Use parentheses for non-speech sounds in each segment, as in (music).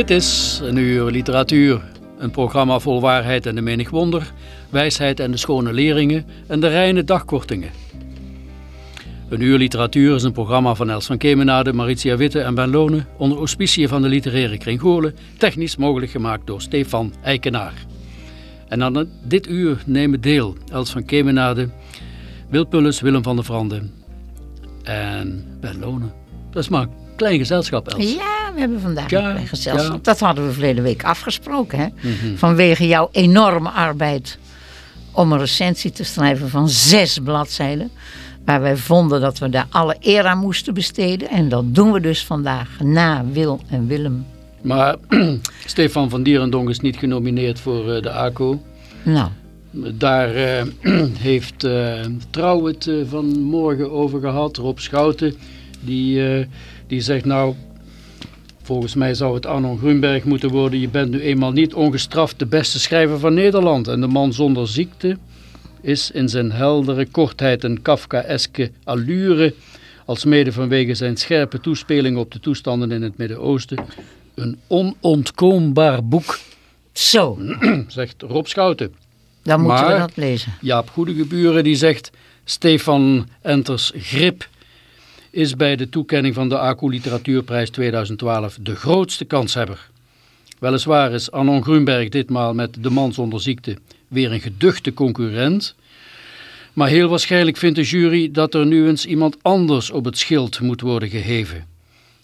Dit is een uur literatuur. Een programma vol waarheid en de menig wonder, wijsheid en de schone leringen en de reine dagkortingen. Een uur literatuur is een programma van Els van Kemenade, Maritia Witte en Ben Lonen onder auspiciën van de literaire kring Goorlen, technisch mogelijk gemaakt door Stefan Eikenaar. En aan dit uur nemen deel Els van Kemenade, Wil Pulles, Willem van der Vrande en Ben Lonen. Dat is klein gezelschap, Els. Ja, we hebben vandaag Ja, een gezelschap. ja. Dat hadden we verleden week afgesproken. Hè? Mhm. Vanwege jouw enorme arbeid om een recensie te schrijven van zes bladzijden. Waar wij vonden dat we daar alle eer aan moesten besteden. En dat doen we dus vandaag na Wil en Willem. Maar (clears throat) Stefan van Dierendonk is niet genomineerd voor eh, de ACO. Nou, Daar eh, (clears throat) heeft eh, Trouw het eh, vanmorgen over gehad. Rob Schouten, die, die zegt nou, volgens mij zou het Arno Grunberg moeten worden. Je bent nu eenmaal niet ongestraft de beste schrijver van Nederland. En de man zonder ziekte is in zijn heldere kortheid en Kafkaeske allure, alsmede vanwege zijn scherpe toespelingen op de toestanden in het Midden-Oosten, een onontkoombaar boek, zo, (clears throat) zegt Rob Schouten. dan moeten we Maar- dat lezen. Jaap Goedegeburen die zegt... Stefan Enters Grip is bij de toekenning van de ACO Literatuurprijs 2012 de grootste kanshebber. Weliswaar is Anon Grunberg ditmaal met De Man Zonder Ziekte weer een geduchte concurrent... Maar heel waarschijnlijk vindt de jury dat er nu eens iemand anders op het schild moet worden geheven.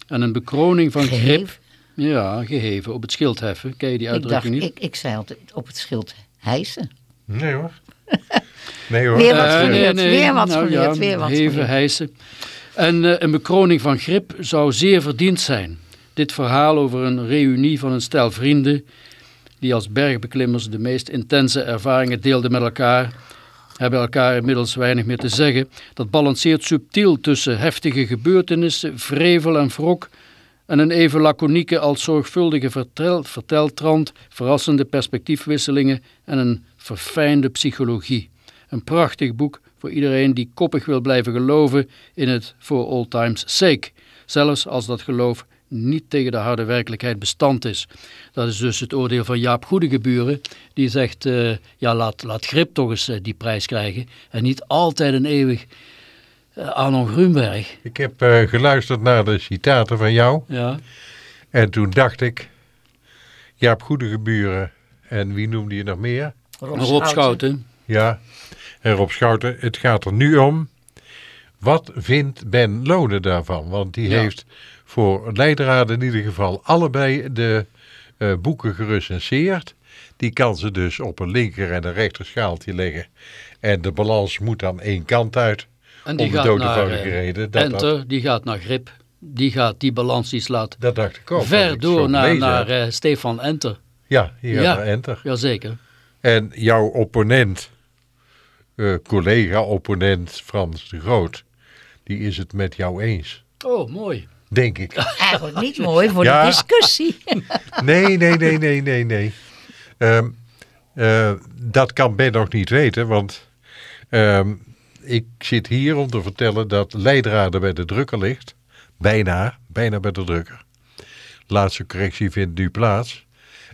En een bekroning van Grip... Geheven? Ja, geheven, op het schild heffen. Ken je die Ik dacht, uitdrukking niet? ik, ik zei altijd op het schild hijsen. Nee hoor. (laughs) Nee hoor. Weer wat Eh, geleerd, weer wat nou geleerd, ja, weer wat Heven, geleerd. hijsen. En eh, een bekroning van grip zou zeer verdiend zijn. Dit verhaal over een reunie van een stel vrienden... die als bergbeklimmers de meest intense ervaringen deelden met elkaar... hebben elkaar inmiddels weinig meer te zeggen. Dat balanceert subtiel tussen heftige gebeurtenissen, vrevel en wrok... en een even laconieke als zorgvuldige vertel, verteltrand... verrassende perspectiefwisselingen en een verfijnde psychologie. Een prachtig boek voor iedereen die koppig wil blijven geloven in het for all times sake. Zelfs als dat geloof niet tegen de harde werkelijkheid bestand is. Dat is dus het oordeel van Jaap Goedegeburen. Die zegt, eh, ja laat, laat Grip toch eens eh, die prijs krijgen. En niet altijd een eeuwig uh, Arno Grunberg. Ik heb eh, geluisterd naar de citaten van jou. Ja, En toen dacht ik, Jaap Goedegeburen en wie noemde je nog meer? Rob Schouten. Ja, Rob Schouten. Het gaat er nu om, wat vindt Ben Lode daarvan? Want die Ja. heeft voor Leidraad in ieder geval allebei de eh, boeken gerecenseerd. Die kan ze dus op een linker en een rechter schaaltje leggen. En de balans moet dan één kant uit. En die Om de gaat naar eh, reden dat Enter, die gaat naar Grip. Die gaat die balans die slaat Dat dacht ik ook. ver ik door naar, naar eh, Stefan Enter. Ja, hier Ja. naar Enter. Jazeker. En jouw opponent, eh, collega-opponent Frans de Groot, die is het met jou eens. Oh, mooi. Denk ik. (laughs) Eigenlijk niet mooi voor Ja. de discussie. (laughs) Nee, nee, nee, nee, nee, nee. Ehm, eh, dat kan Ben nog niet weten, want ehm, ik zit hier om te vertellen dat Leidraden bij de drukker ligt. Bijna, bijna bij de drukker. Laatste correctie vindt nu plaats.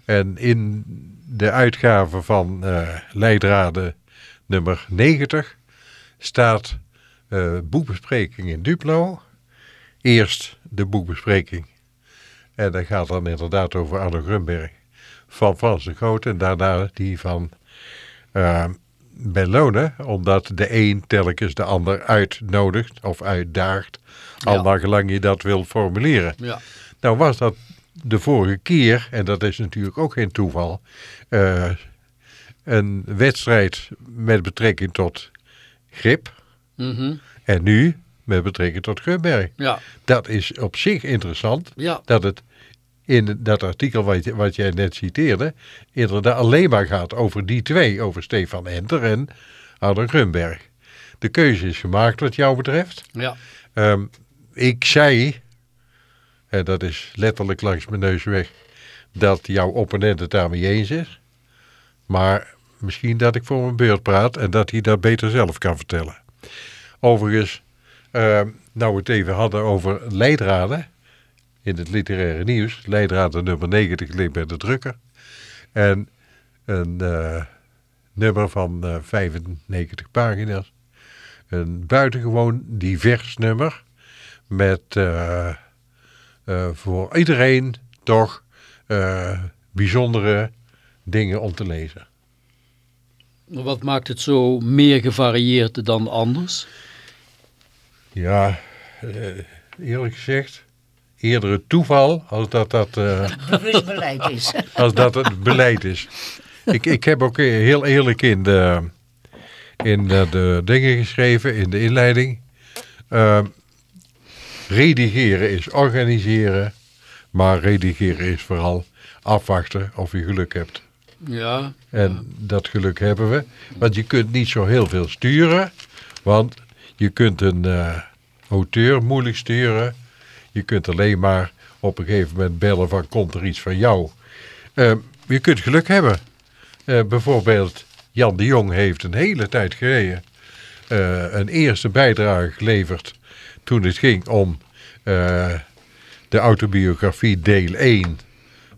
En in de uitgave van eh Leidraden nummer 90 staat eh, boekbespreking in Duplo. Eerst de boekbespreking. En dat gaat dan inderdaad over Arno Grunberg van Frans de Groot. En daarna die van uh, Bellone. Omdat de een telkens de ander uitnodigt of uitdaagt. Al naar gelang je dat wil formuleren. Ja. Nou was dat de vorige keer, en dat is natuurlijk ook geen toeval, eh, een wedstrijd met betrekking tot grip. Mhm. En nu met betrekking tot Geurberg. ja. Dat is op zich interessant, Ja. dat het in dat artikel wat, jij net citeerde, inderdaad alleen maar gaat over die twee, over Stefan Enter en Arno Grunberg. De keuze is gemaakt wat jou betreft. Ja. Ehm, ik zei, en dat is letterlijk langs mijn neus weg, dat jouw opponent het daarmee eens is. Maar misschien dat ik voor mijn beurt praat en dat hij dat beter zelf kan vertellen. Overigens, ehm, nou we het even hadden over leidraden in het literaire nieuws. Leidraden nummer 90 ligt bij de drukker. En een eh, nummer van eh, 95 pagina's. Een buitengewoon divers nummer. Met eh, eh, voor iedereen toch eh, bijzondere dingen om te lezen. Wat maakt het zo meer gevarieerd dan anders? Ja, eh, eerlijk gezegd, eerder het toeval als dat dat, eh, (laughs) Bewust beleid is. (laughs) als dat het beleid is. Ik, ik heb ook heel eerlijk in de, in de, de dingen geschreven, in de inleiding. Ehm, redigeren is organiseren, maar redigeren is vooral afwachten of je geluk hebt. Ja. En dat geluk hebben we. Want je kunt niet zo heel veel sturen. Want je kunt een eh, auteur moeilijk sturen. Je kunt alleen maar op een gegeven moment bellen van komt er iets van jou. Eh, je kunt geluk hebben. Eh, bijvoorbeeld Jan de Jong heeft een hele tijd geleden eh, een eerste bijdrage geleverd toen het ging om de autobiografie deel 1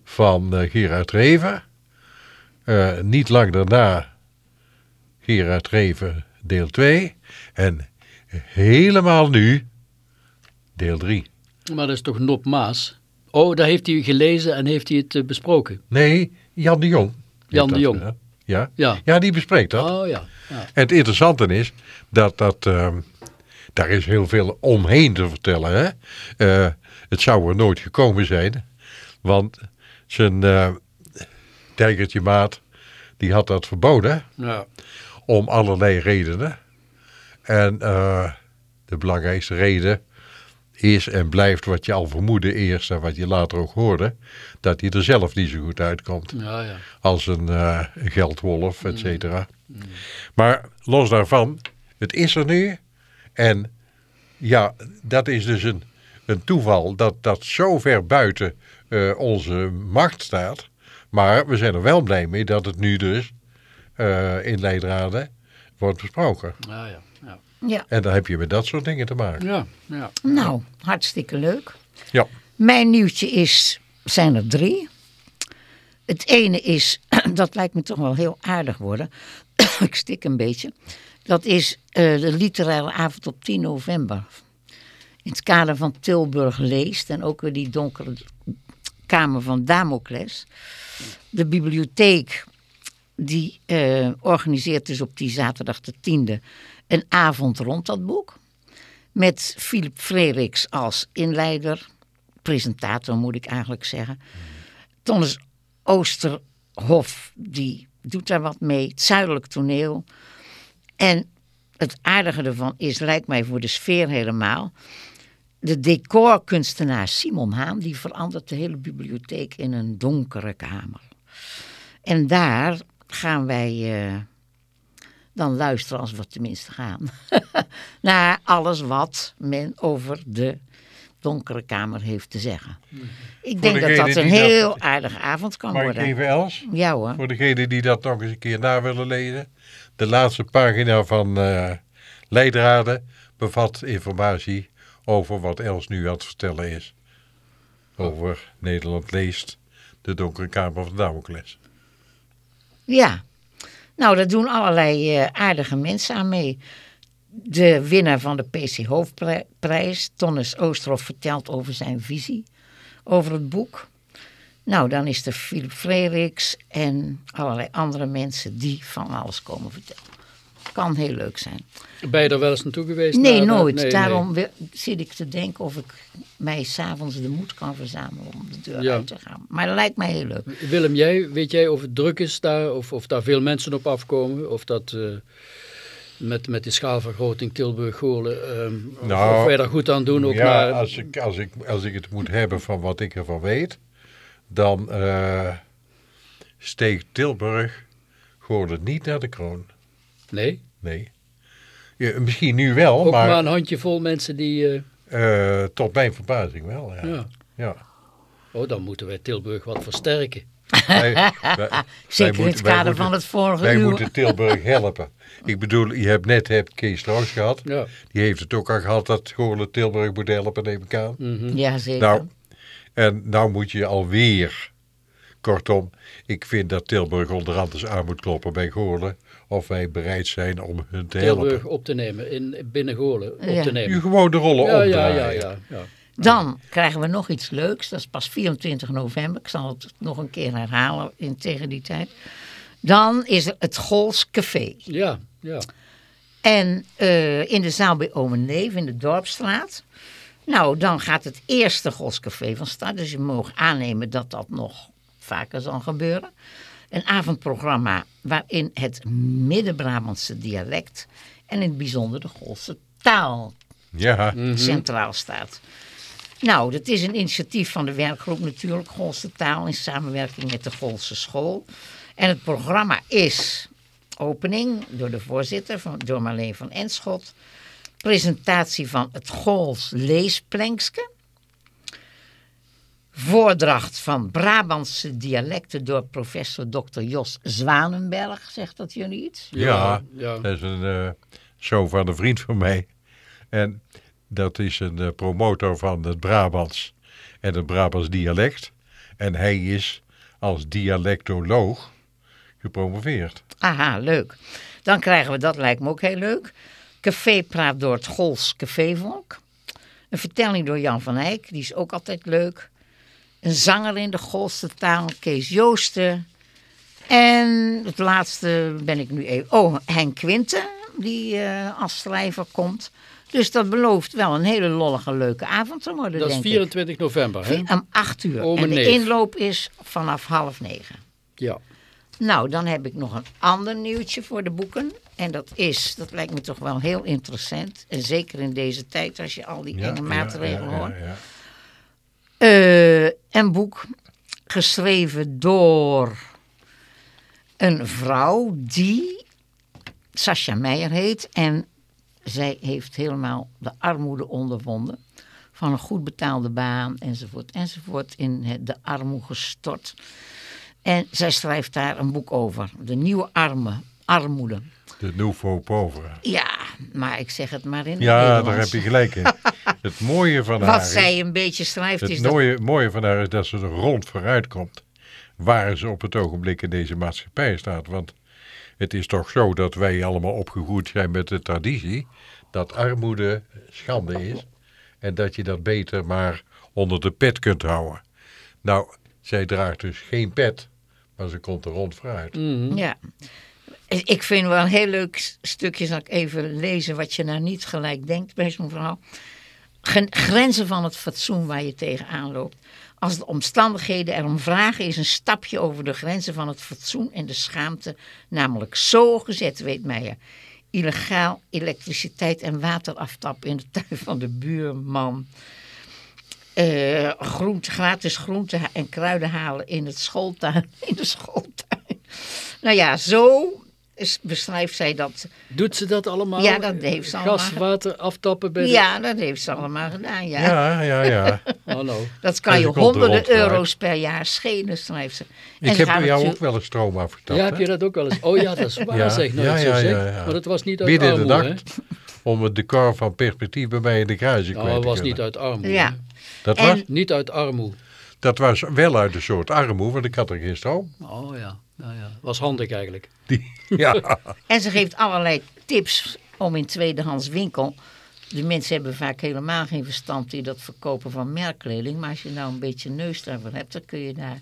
van Gerard Reven. Eh, niet lang daarna Gerard Reven deel 2. En helemaal nu deel 3. Maar dat is toch Nop Maas? Oh, daar heeft hij gelezen en heeft hij het eh, besproken? Nee, Jan de Jong. Jan de Jong. gedaan. Ja? Ja. ja, die bespreekt dat. Oh ja. ja. En het interessante is dat dat... ehm, daar is heel veel omheen te vertellen. Hè? Eh, het zou er nooit gekomen zijn. Want zijn tijgertje maat... die had dat verboden. ja. om allerlei redenen. En eh, de belangrijkste reden is en blijft wat je al vermoedde eerst en wat je later ook hoorde, dat hij er zelf niet zo goed uitkomt. Ja, ja. Als een eh, geldwolf, et cetera. Maar los daarvan, het is er nu. En ja, dat is dus een, een toeval dat dat zo ver buiten eh, onze macht staat. Maar we zijn er wel blij mee dat het nu dus eh, in Leidraden wordt besproken. Ja, ja. Ja. Ja, En dan heb je met dat soort dingen te maken. ja, ja. nou, hartstikke leuk. Ja, Mijn nieuwtje is, zijn er drie. Het ene is, (clears throat) dat lijkt me toch wel heel aardig worden. (clears throat) Ik stik een beetje. Dat is eh, de literaire avond op 10 november. In het kader van Tilburg leest en ook weer die donkere kamer van Damocles. De bibliotheek die eh, organiseert dus op die zaterdag de 10e een avond rond dat boek. Met Philip Frederiks als inleider, presentator moet ik eigenlijk zeggen. Tonnes Oosterhof, die doet daar wat mee. Het Zuidelijk Toneel. En het aardige ervan is, lijkt mij voor de sfeer helemaal... de decorkunstenaar Simon Haan... die verandert de hele bibliotheek in een donkere kamer. En daar gaan wij eh, dan luisteren, als we tenminste gaan... (laughs) naar alles wat men over de donkere kamer heeft te zeggen. Ik denk dat dat een dat- heel aardige avond kan mag ik worden. even Els? Ja hoor. Voor degenen die dat nog eens een keer na willen lezen. De laatste pagina van eh Leidraden bevat informatie over wat Els nu aan het vertellen is. Over Nederland leest de donkere kamer van Damocles. Ja. Nou, daar doen allerlei eh, aardige mensen aan mee. de winnaar van de PC Hoofdprijs, Tonnes Oosterhoff, vertelt over zijn visie over het boek. Nou, dan is er Philip Frederiks en allerlei andere mensen die van alles komen vertellen. Kan heel leuk zijn. Ben je er wel eens naartoe geweest? Nee, naar- nooit. nee, Daarom nee. zit ik te denken of ik mij s'avonds de moed kan verzamelen om de deur Ja. uit te gaan. Maar dat lijkt mij heel leuk. Willem, jij, weet jij of het druk is daar? Of, of daar veel mensen op afkomen? Of dat eh, met, met die schaalvergroting Tilburg-Goorlen... ehm, of- Nou, of wij daar goed aan doen? Ook ja, naar, als, ik, als, ik, als ik het moet hebben van wat ik ervan weet, dan eh, steekt Tilburg gewoon het niet naar de kroon. Nee? Nee. Ja, misschien nu wel, Ook maar, maar, een handjevol mensen die... eh, eh, tot mijn verbazing wel. Ja. ja. Ja. Oh, dan moeten wij Tilburg wat versterken. Wij- (laughs) wij- wij Zeker in het kader moeten- van het vorige Wij uur. moeten Tilburg (laughs) helpen. Ik bedoel, je hebt net hebt Kees Loos gehad. Ja. Die heeft het ook al gehad dat Goorlen Tilburg moet helpen, neem ik aan. Mhm. Ja, zeker. Nou, en nou moet je alweer. Kortom, ik vind dat Tilburg onderhand eens aan moet kloppen bij Goorlen. Of wij bereid zijn om hun te Tilburg helpen. op te nemen, in, binnen Goorlen op Ja. te nemen. gewoon de rollen Ja, ja, ja, ja, ja. Dan krijgen we nog iets leuks. Dat is pas 24 november. Ik zal het nog een keer herhalen in, tegen die tijd. Dan is er het Gools Café. Ja, ja. En eh, in de zaal bij Ome Neef in de Dorpstraat. Nou, dan gaat het eerste Goscafé van start. Dus je mag aannemen dat dat nog vaker zal gebeuren. Een avondprogramma waarin het Midden-Brabantse dialect... en in het bijzonder de Golse taal Ja, centraal staat. Nou, dat is een initiatief van de werkgroep natuurlijk, Golse Taal, in samenwerking met de Golse School. En het programma is opening door de voorzitter, van, door Marleen van Enschot. Presentatie van het Gools Leesplankske. Voordracht van Brabantse dialecten door professor Dr. Jos Zwanenberg. Zegt dat jullie iets? ja, ja. dat is een eh zoon van een vriend van mij. En dat is een eh, promotor van het Brabants en het Brabants dialect. En hij is als dialectoloog gepromoveerd. Aha, leuk. Dan krijgen we, dat lijkt me ook heel leuk. Café praat door het Gools Cafévolk. Een vertelling door Jan van Eyck, die is ook altijd leuk. Een zanger in de Goolse taal, Kees Joosten. En het laatste ben ik nu even... Oh, Henk Quinten, die eh, als schrijver komt. Dus dat belooft wel een hele lollige, leuke avond te worden, Dat is denk 24 november, hè? Om acht uur. Ome en de Neef. inloop is vanaf half negen. Ja. Nou, dan heb ik nog een ander nieuwtje voor de boeken. En dat is, dat lijkt me toch wel heel interessant. En zeker in deze tijd, als je al die enge maatregelen ja, hoort. ja, ja. Eh, een boek geschreven door een vrouw die Sascha Meijer heet. En zij heeft helemaal de armoede ondervonden. Van een goed betaalde baan enzovoort enzovoort. In de armoede gestort. En zij schrijft daar een boek over. De nieuwe arme, armoede. De nouveau pauvre. Ja, maar ik zeg het maar in het Ja, daar heb je gelijk in. (laughs) Het mooie van haar Wat is- zij een beetje schrijft is Het dat... mooie, mooie van haar is dat ze er rond vooruit komt. Waar ze op het ogenblik in deze maatschappij staat. Want het is toch zo dat wij allemaal opgegroeid zijn met de traditie. Dat armoede schande is. En dat je dat beter maar onder de pet kunt houden. Nou, zij draagt dus geen pet. Maar ze komt er rond vooruit. Mhm. Ja. Ik vind wel een heel leuk stukje, zal ik even lezen wat je nou niet gelijk denkt bij zo'n. Gen- Grenzen van het fatsoen waar je tegenaan loopt. Als de omstandigheden erom vragen, is een stapje over de grenzen van het fatsoen en de schaamte namelijk zo gezet, weet Meijer. Illegaal elektriciteit en water aftappen in de tuin van de buurman. Eh, groente, gratis groenten en kruiden halen in, het schooltuin, (laughs) in de schooltuin. Nou ja, zo beschrijft zij dat. Doet ze dat allemaal? Ja, dat heeft ze allemaal Gas, water aftappen bij de... Ja, dat heeft ze allemaal gedaan, ja. Ja, ja, ja. (laughs) Nou. Dat kan je er honderden euro's per jaar schelen, schrijft ze. En Ik ze heb bij jou ook wel een stroom afgetapt. Ja, heb je dat ook wel eens? Oh ja, dat is waar, (laughs) Ja, zeg. Nou, ja, zo ja, zeg. ja, ja. Maar dat was niet uit in de nacht. Om het decor van perspectief bij mij in de kruising hè? kwijt Nou, te dat was kunnen. niet uit armoede. Ja. Dat, En- was, Niet uit armoede. Dat was wel uit een soort armoede, want ik had er geen stroom. Oh ja. Nou ja, was handig eigenlijk. Die, (laughs) ja. En ze geeft allerlei tips om in tweedehands winkel... De mensen hebben vaak helemaal geen verstand die dat verkopen van merkkleding. Maar als je nou een beetje neus daarvoor hebt, dan kun je daar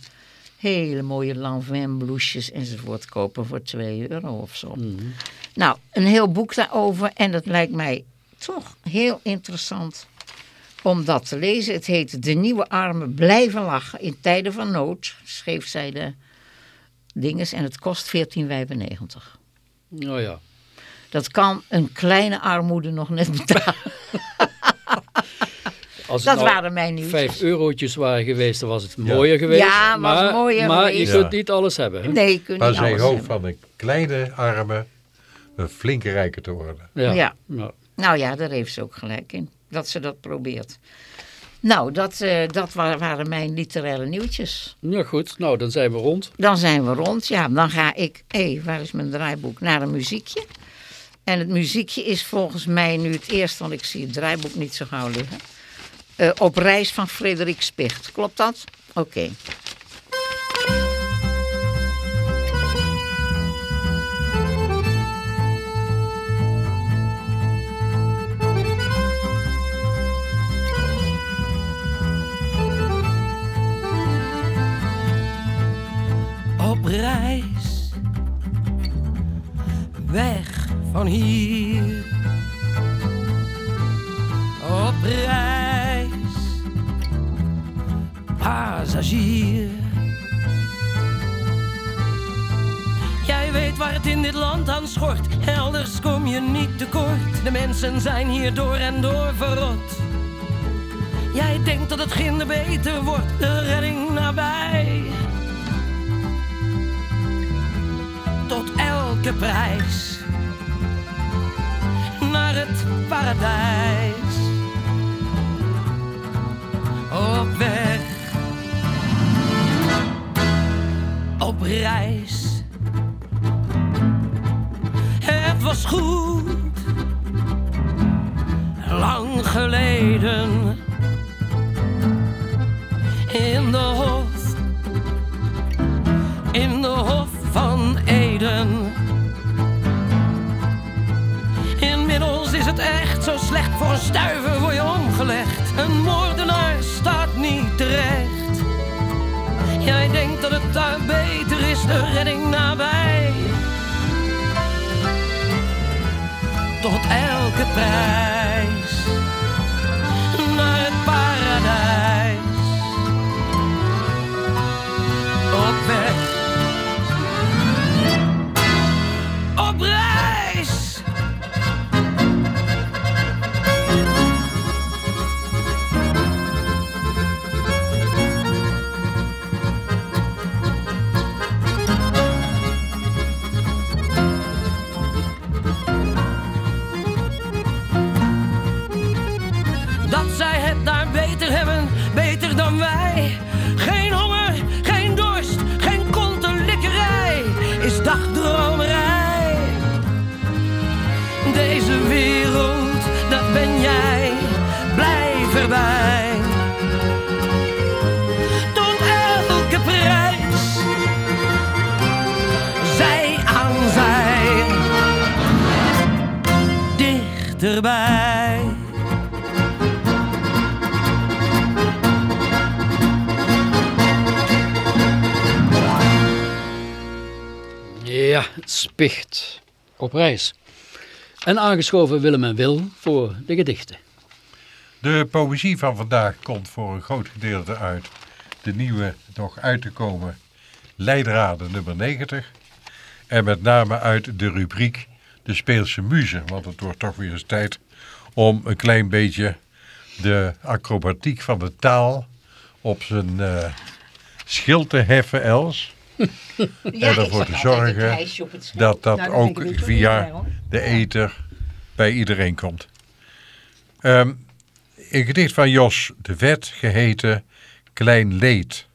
hele mooie Lanvin blouses enzovoort kopen voor 2 euro of zo. Nou, een heel boek daarover en dat lijkt mij toch heel interessant om dat te lezen. Het heet De Nieuwe Armen Blijven Lachen in Tijden van Nood, schreef zij de dinges en het kost 14,95. Nou ja. Dat kan een kleine armoede nog net betalen. (laughs) Als Dat nou waren mijn vijf eurotjes waren geweest, dan was het mooier geweest. Ja, was maar, mooier Maar geweest. je kunt Ja. niet alles hebben. Hè? Nee, je kunt Maar niet zij alles hoopt hebben. van een kleine armen een flinke rijker te worden. Ja. Ja. Ja. Nou ja, daar heeft ze ook gelijk in. Dat ze dat probeert. Nou, dat, eh, dat wa- waren mijn literaire nieuwtjes. Ja, goed. Nou, dan zijn we rond. Dan zijn we rond. Ja, dan ga ik... Hé, waar is mijn draaiboek? Naar een muziekje. En het muziekje is volgens mij nu het eerste... want ik zie het draaiboek niet zo gauw liggen. Eh, op reis van Frederik Spicht. Klopt dat? Oké. Op reis. Weg van hier. Op reis. Passagier. Jij weet waar het in dit land aan schort. Elders kom je niet tekort. De mensen zijn hier door en door verrot. Jij denkt dat het ginder beter wordt. De redding nabij. Tot elke prijs naar het paradijs. Op weg, op reis. Het was goed, lang geleden. In de van Eden. Inmiddels is het echt zo slecht, voor een stuiver word je omgelegd. Een moordenaar staat niet terecht. Jij denkt dat het daar beter is, de redding nabij. Tot elke prijs naar het paradijs. Op weg dichterbij. Ja, Spicht. Op reis. En aangeschoven Willem en Wil voor de gedichten. De poëzie van vandaag komt voor een groot gedeelte uit de nieuwe, nog uit te komen, Leidraden nummer 90. En met name uit de rubriek De Speelse Muze. Want het wordt toch weer eens tijd om een klein beetje de acrobatiek van de taal op zijn eh schild te heffen, Els. (laughs) en ervoor te zorgen dat dat Nou, ook via de ether bij iedereen komt. Ehm, een gedicht van Jos de Vet geheten Klein Leed.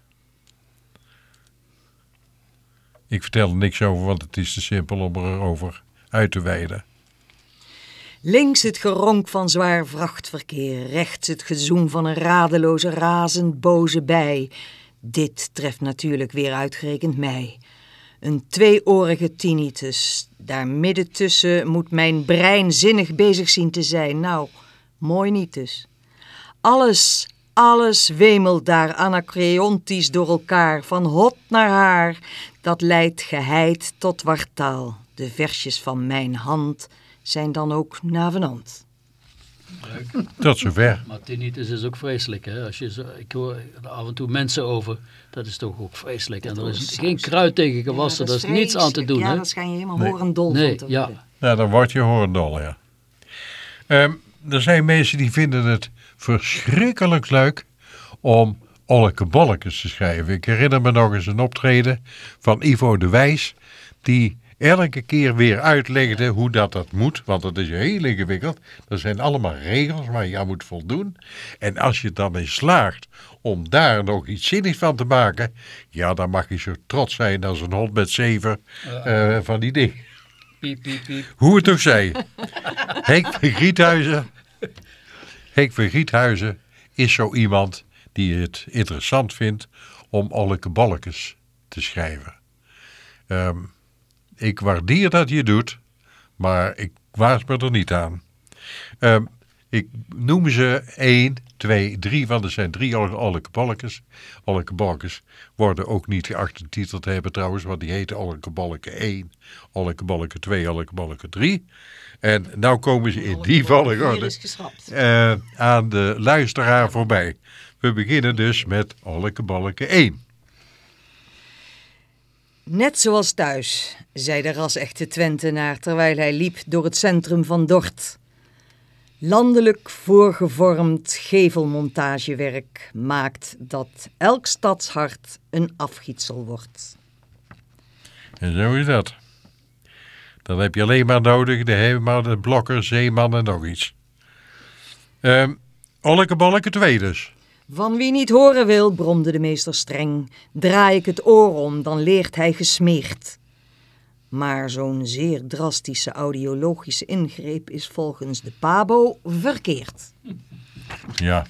Ik vertel er niks over, want het is te simpel om erover uit te wijden. Links het geronk van zwaar vrachtverkeer, rechts het gezoem van een radeloze, razend boze bij. Dit treft natuurlijk weer uitgerekend mij. Een tweeorige tinnitus. Daar midden tussen moet mijn brein zinnig bezig zien te zijn. Nou, mooi niet dus. Alles, alles wemelt daar anacreontisch door elkaar, van hot naar haar. Dat leidt geheid tot wartaal. De versjes van mijn hand zijn dan ook navenant. Tot zover. Maar tinnitus is ook vreselijk. Hè? Als je zo, ik hoor er af en toe mensen over. Dat is toch ook vreselijk. En er is geen kruid tegen gewassen. Ja, dat is niets aan te doen. Ja, hè? daar schijn je helemaal Nee. horendol Nee, van te ja. worden. Nou, dan word je horendol, ja. Ehm, er zijn mensen die vinden het verschrikkelijk leuk om Olleke Bollekes te schrijven. Ik herinner me nog eens een optreden van Ivo de Wijs, die elke keer weer uitlegde hoe dat dat moet, want dat is heel ingewikkeld. Er zijn allemaal regels waar je aan moet voldoen. En als je dan in slaagt om daar nog iets zinnigs van te maken, ja, dan mag je zo trots zijn als een hond met zeven eh, van die dingen. Piep, piep, piep. Hoe het ook zij. Henk van Giethuizen. Henk van Giethuizen is zo iemand die het interessant vindt om olleke balkes te schrijven. Ehm, ik waardeer dat je doet, maar ik waas me er niet aan. Ehm, ik noem ze 1, 2, 3, want er zijn drie. Olleke balkes worden ook niet geachtertiteld hebben trouwens, want die heten olleke balken 1, olleke balken 2, olleke balken 3. En nou komen ze in die volgorde geschrapt. eh, aan de luisteraar voorbij. We beginnen dus met olleke balken 1. Net zoals thuis, zei de ras-echte Twentenaar terwijl hij liep door het centrum van Dort. Landelijk voorgevormd gevelmontagewerk maakt dat elk stadshart een afgietsel wordt. En zo is dat. Dan heb je alleen maar nodig de Heeman, de Blokker, Zeeman en nog iets. Ehm olleke balken 2 dus. Van wie niet horen wil, bromde de meester streng, draai ik het oor om, dan leert hij gesmeerd. Maar zo'n zeer drastische audiologische ingreep is volgens de Pabo verkeerd. Ja,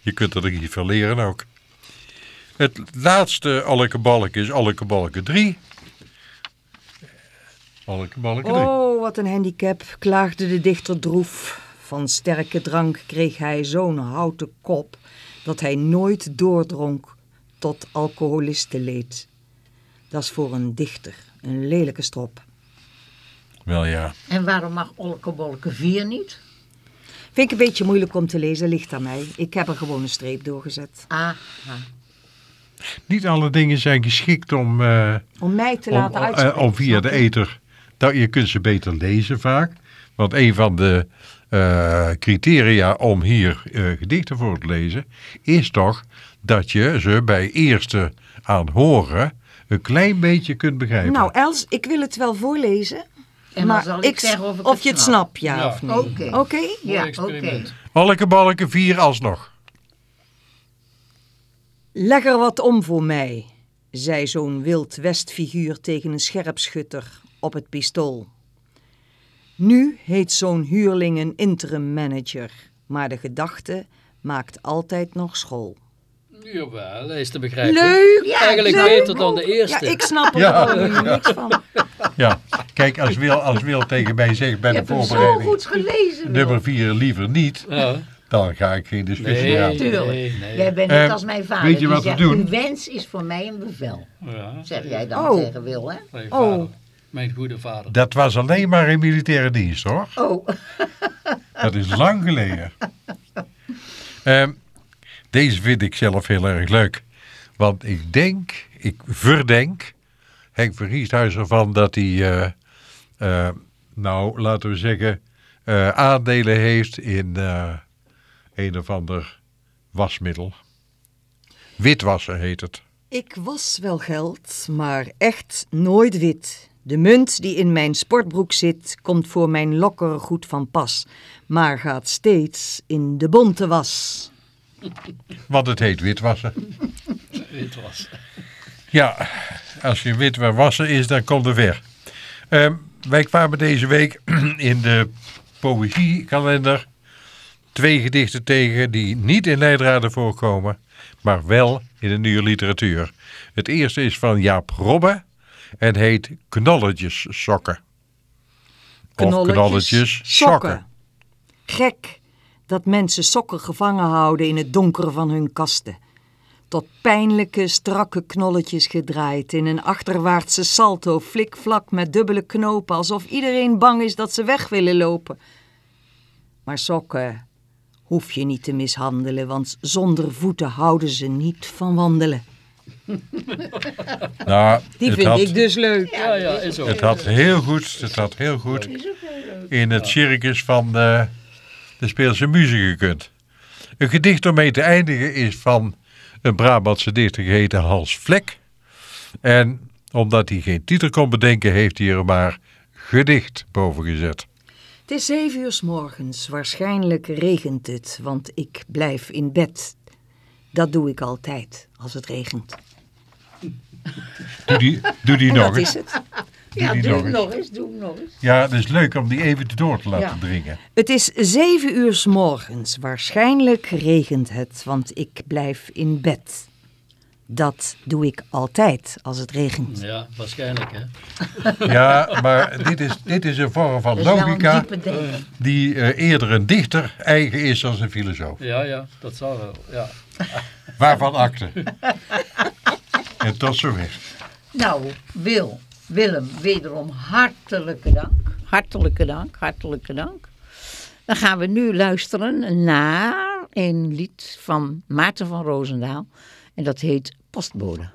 je kunt er niet van leren ook. Het laatste Alleke Balken is Alleke Balken 3. Alleke Balken 3. Oh, wat een handicap, klaagde de dichter droef. Van sterke drank kreeg hij zo'n houten kop dat hij nooit doordronk tot alcoholisten leed. Dat is voor een dichter een lelijke strop. Wel ja. En waarom mag Olke Bolke 4 niet? Vind ik een beetje moeilijk om te lezen, ligt aan mij. Ik heb er gewoon een streep doorgezet. Ah, Niet alle dingen zijn geschikt om, eh, Om mij te om, laten eh, uitspreken. om via snap de ether. Dat, je kunt ze beter lezen vaak. Want een van de eh, criteria om hier eh, gedichten voor te lezen... is toch dat je ze bij eerste aan horen een klein beetje kunt begrijpen. Nou, Els, ik wil het wel voorlezen. En dan maar zal ik zeggen of ik het je het snap. snapt, ja, Ja. of nee. Oké. Oké? ja, oké. Alleke balken vier alsnog. Leg er wat om voor mij, zei zo'n wild westfiguur tegen een scherpschutter op het pistool. Nu heet zo'n huurling een interim manager, maar de gedachte maakt altijd nog school. Jawel, is te begrijpen. Leuk! Eigenlijk leuk. beter dan de eerste. Ja, ik snap er Ja. gewoon niks van. (laughs) Ja, kijk, als Wil, als Wil tegen mij zegt bij Je de hebt het zo voorbereiding... goed gelezen. Nummer vier liever niet, Ja. dan ga ik geen discussie aan. Tuurlijk. nee, nee. Jij bent net Eh, als mijn vader. weet je wat we zegt, doen? Uw wens is voor mij een bevel. Ja. Zeg jij dan Oh. tegen Wil, hè? Oh. Mijn goede vader. Dat was alleen maar in militaire dienst, hoor. Oh, (laughs) Dat is lang geleden. Ehm, deze vind ik zelf heel erg leuk. Want ik denk, ik verdenk Henk Vergieshuis ervan dat hij, eh, eh, nou laten we zeggen, eh, aandelen heeft in eh, een of ander wasmiddel. Witwassen heet het. Ik was wel geld, maar echt nooit wit. De munt die in mijn sportbroek zit, komt voor mijn lokker goed van pas, maar gaat steeds in de bonte was. Want het heet witwassen. (laughs) Het was. Ja, als je wit waar wassen is, dan komt er ver. Ehm, wij kwamen deze week (clears throat) in de poëziekalender twee gedichten tegen die niet in Leidraden voorkomen, maar wel in de nieuwe literatuur. Het eerste is van Jaap Robbe en heet knolletjes sokken. Of knolletjes sokken. Gek dat mensen sokken gevangen houden in het donker van hun kasten. Tot pijnlijke, strakke knolletjes gedraaid in een achterwaartse salto, flikvlak met dubbele knopen, alsof iedereen bang is dat ze weg willen lopen. Maar sokken hoef je niet te mishandelen, want zonder voeten houden ze niet van wandelen. (laughs) Nou, Die vind had, ik dus leuk. Ja, ja, is ook. Het had heel goed, het had heel goed in het circus van de, de Speelse muziek gekund. Een gedicht om mee te eindigen is van een Brabantse dichter geheten Hans Vlek. En omdat hij geen titel kon bedenken, heeft hij er maar gedicht boven gezet. Het is zeven uur 's morgens, waarschijnlijk regent het, want ik blijf in bed. Dat doe ik altijd, als het regent. (laughs) Doe die, doe die En nog dat eens. is het. Doe die nog eens. nog eens, doe hem nog eens. Ja, het is leuk om die even door te laten Ja. dringen. Het is zeven uur 's morgens, waarschijnlijk regent het, want ik blijf in bed. Dat doe ik altijd, als het regent. Ja, waarschijnlijk hè. Ja, maar dit is, dit is een vorm van Dat een logica die eh, eerder een dichter eigen is dan een filosoof. Ja, ja, dat zal wel. Ja. Waarvan akte. (laughs) En tot zover. Nou, Wil, Willem, wederom hartelijke dank. Hartelijke dank, hartelijke dank. Dan gaan we nu luisteren naar een lied van Maarten van Roosendaal. En dat heet Postbode.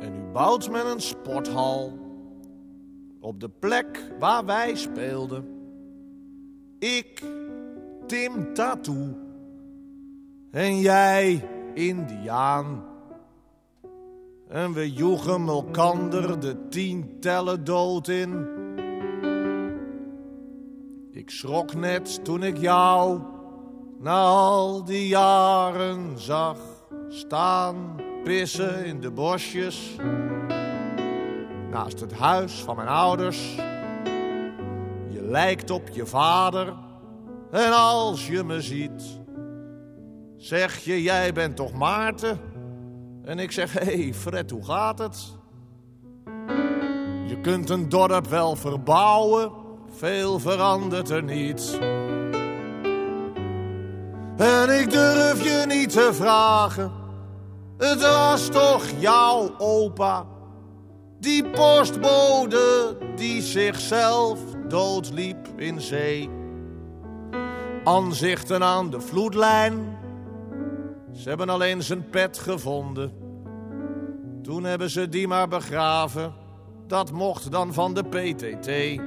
En u bouwt met een sporthal op de plek waar wij speelden. Ik, Tim Tattoo en jij, Indiaan. En we joegen elkander de tientallen dood in. Ik schrok net toen ik jou na al die jaren zag staan pissen in de bosjes naast het huis van mijn ouders. Je lijkt op je vader en als je me ziet, zeg je jij bent toch Maarten? En ik zeg hé hey Fred, hoe gaat het? Je kunt een dorp wel verbouwen, veel verandert er niet. En ik durf je niet te vragen, het was toch jouw opa? Die postbode die zichzelf doodliep in zee. Aanzichten aan de vloedlijn, ze hebben alleen zijn pet gevonden. Toen hebben ze die maar begraven, dat mocht dan van de PTT.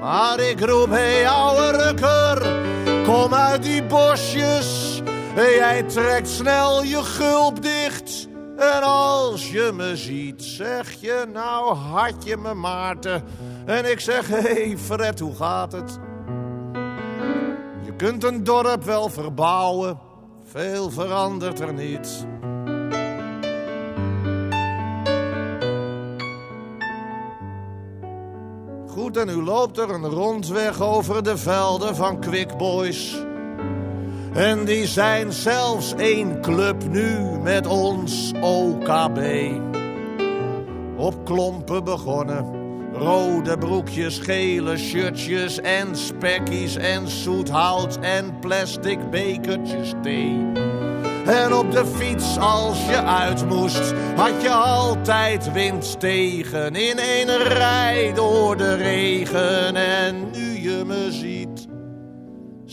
Maar ik roep, hé hey, ouwe rukker, kom uit die bosjes. Jij trekt snel je gulp dicht. En als je me ziet, zeg je nou had je me Maarten. En ik zeg, hé hey Fred, hoe gaat het? Je kunt een dorp wel verbouwen, veel verandert er niet. Goed, en u loopt er een rondweg over de velden van Quick Boys. En die zijn zelfs één club nu met ons OKB. Op klompen begonnen. Rode broekjes, gele shirtjes en spekkies en zoethout en plastic bekertjes thee. En op de fiets als je uit moest, had je altijd wind tegen. In één rij door de regen en nu je me ziet,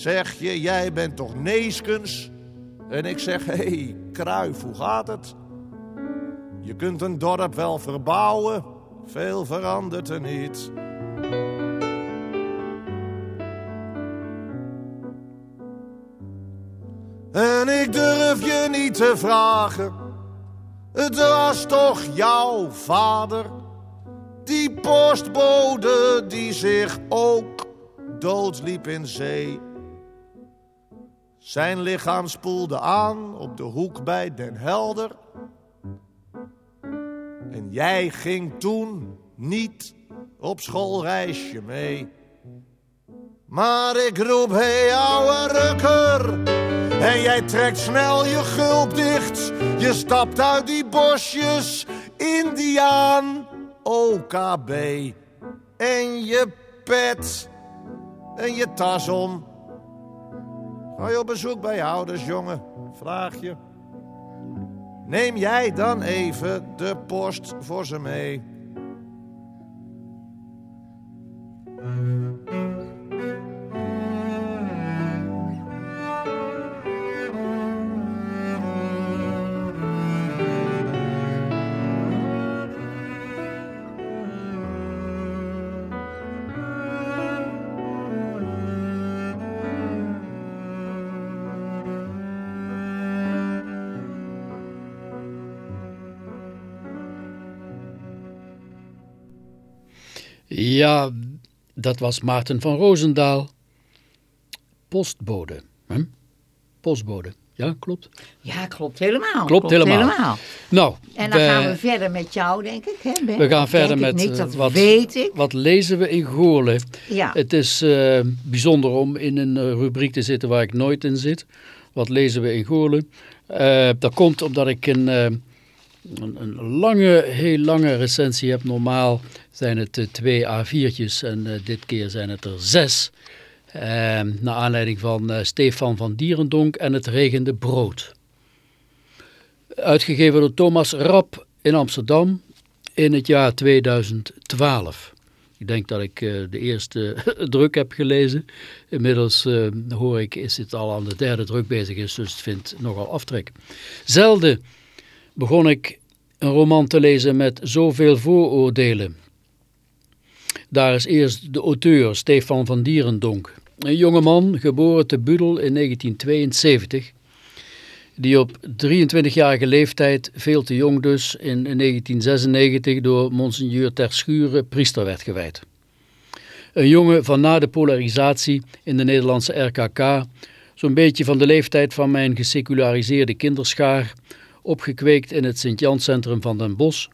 zeg je jij bent toch Neeskens? En ik zeg, hé hey, Kruif, hoe gaat het? Je kunt een dorp wel verbouwen, veel verandert er niet. En ik durf je niet te vragen, het was toch jouw vader? Die postbode die zich ook doodliep in zee. Zijn lichaam spoelde aan op de hoek bij Den Helder. En jij ging toen niet op schoolreisje mee. Maar ik roep, hey ouwe rukker. En jij trekt snel je gulp dicht. Je stapt uit die bosjes, Indiaan, OKB. En je pet en je tas om. Ga je op bezoek bij je ouders, jongen? Vraag je. Neem jij dan even de post voor ze mee? Ja, dat was Maarten van Roosendaal. Postbode. Hm? Postbode. Ja, klopt. Ja, klopt helemaal. Klopt helemaal. Nou, En dan gaan we verder met jou, denk ik. Hè, Ben? We gaan verder met niet, eh, dat wat, weet ik. wat lezen we in Goorlen. Ja. Het is eh, bijzonder om in een eh, rubriek te zitten waar ik nooit in zit. Wat lezen we in Goorlen? Dat komt omdat ik een, een, een lange, heel lange recensie heb. Normaal zijn het eh, twee A4'tjes en eh, dit keer zijn het er zes. Eh, naar aanleiding van eh, Stefan van Dierendonk en het regende brood. Uitgegeven door Thomas Rap in Amsterdam in het jaar 2012. Ik denk dat ik de eerste (laughs) druk heb gelezen. Inmiddels hoor ik is het al aan de derde druk bezig is, dus het vindt nogal aftrek. Zelden begon ik een roman te lezen met zoveel vooroordelen. Daar is eerst de auteur Stefan van Dierendonk. Een jongeman, geboren te Budel in 1972, die op 23-jarige leeftijd, veel te jong dus, in 1996 door monseigneur Ter Schure priester werd gewijd. Een jongen van na de polarisatie in de Nederlandse RKK, zo'n beetje van de leeftijd van mijn geseculariseerde kinderschaar, opgekweekt in het Sint-Janscentrum van Den Bosch,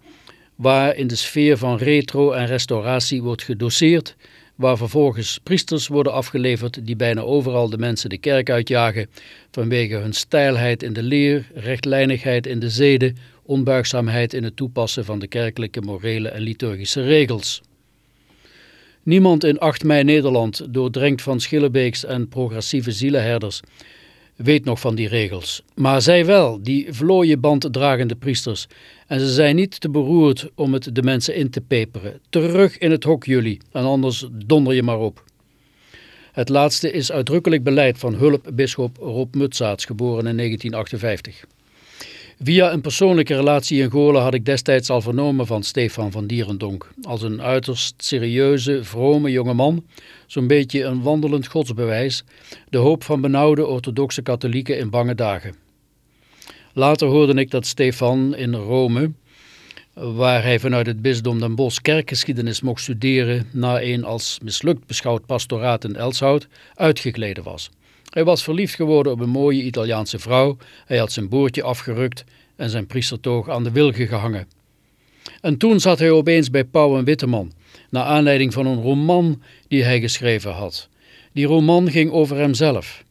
waar in de sfeer van retro en restauratie wordt gedoseerd, waar vervolgens priesters worden afgeleverd die bijna overal de mensen de kerk uitjagen vanwege hun stijlheid in de leer, rechtlijnigheid in de zeden, onbuigzaamheid in het toepassen van de kerkelijke morele en liturgische regels. Niemand in 8 mei Nederland, doordrenkt van Schillebeeks en progressieve zielenherders, weet nog van die regels. Maar zij wel, die vlooienband dragende priesters. En ze zijn niet te beroerd om het de mensen in te peperen. Terug in het hok jullie, en anders donder je maar op. Het laatste is uitdrukkelijk beleid van hulpbisschop Rob Mutsaats, geboren in 1958. Via een persoonlijke relatie in Goorlen had ik destijds al vernomen van Stefan van Dierendonk. Als een uiterst serieuze, vrome jongeman, zo'n beetje een wandelend godsbewijs, de hoop van benauwde orthodoxe katholieken in bange dagen. Later hoorde ik dat Stefan in Rome, waar hij vanuit het bisdom Den Bosch kerkgeschiedenis mocht studeren na een als mislukt beschouwd pastoraat in Elshout, uitgegleden was. Hij was verliefd geworden op een mooie Italiaanse vrouw, hij had zijn boordje afgerukt en zijn priestertoog aan de wilgen gehangen. En toen zat hij opeens bij Pauw en Witteman, naar aanleiding van een roman die hij geschreven had. Die roman ging over hemzelf.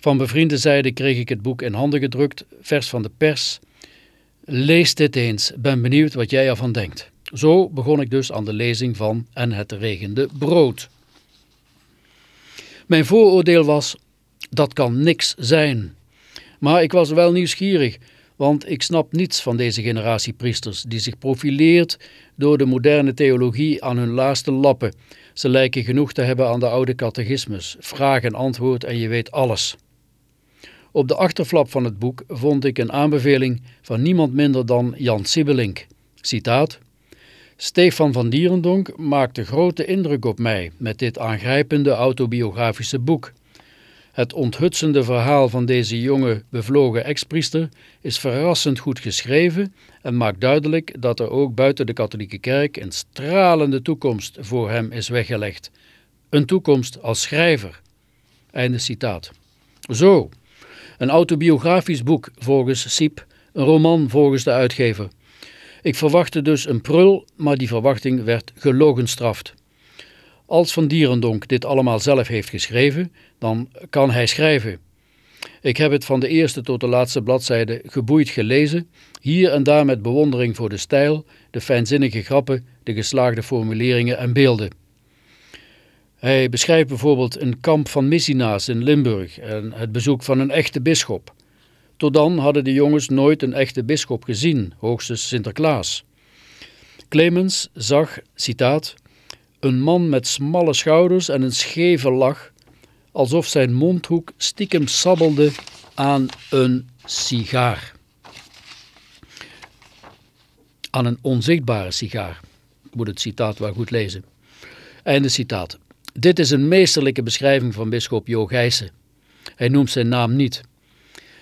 Van bevriende zijde kreeg ik het boek in handen gedrukt, vers van de pers. Lees dit eens, ben benieuwd wat jij ervan denkt. Zo begon ik dus aan de lezing van En het regende brood. Mijn vooroordeel was, dat kan niks zijn. Maar ik was wel nieuwsgierig, want ik snap niets van deze generatie priesters die zich profileert door de moderne theologie aan hun laarste lappen. Ze lijken genoeg te hebben aan de oude catechismus, vraag en antwoord en je weet alles. Op de achterflap van het boek vond ik een aanbeveling van niemand minder dan Jan Sibbelink. Citaat. Stefan van Dierendonk maakte grote indruk op mij met dit aangrijpende autobiografische boek. Het onthutsende verhaal van deze jonge, bevlogen ex-priester is verrassend goed geschreven en maakt duidelijk dat er ook buiten de katholieke kerk een stralende toekomst voor hem is weggelegd. Een toekomst als schrijver. Einde citaat. Zo, een autobiografisch boek volgens Siep, een roman volgens de uitgever. Ik verwachtte dus een prul, maar die verwachting werd gelogenstraft. Als Van Dierendonk dit allemaal zelf heeft geschreven, dan kan hij schrijven. Ik heb het van de eerste tot de laatste bladzijde geboeid gelezen, hier en daar met bewondering voor de stijl, de fijnzinnige grappen, de geslaagde formuleringen en beelden. Hij beschrijft bijvoorbeeld een kamp van missionaars in Limburg en het bezoek van een echte bisschop. Tot dan hadden de jongens nooit een echte bisschop gezien, hoogstens Sinterklaas. Clemens zag, citaat, een man met smalle schouders en een scheve lach, alsof zijn mondhoek stiekem sabbelde aan een sigaar. Aan een onzichtbare sigaar. Ik moet het citaat wel goed lezen. Einde citaat. Dit is een meesterlijke beschrijving van bisschop Jo. Hij noemt zijn naam niet.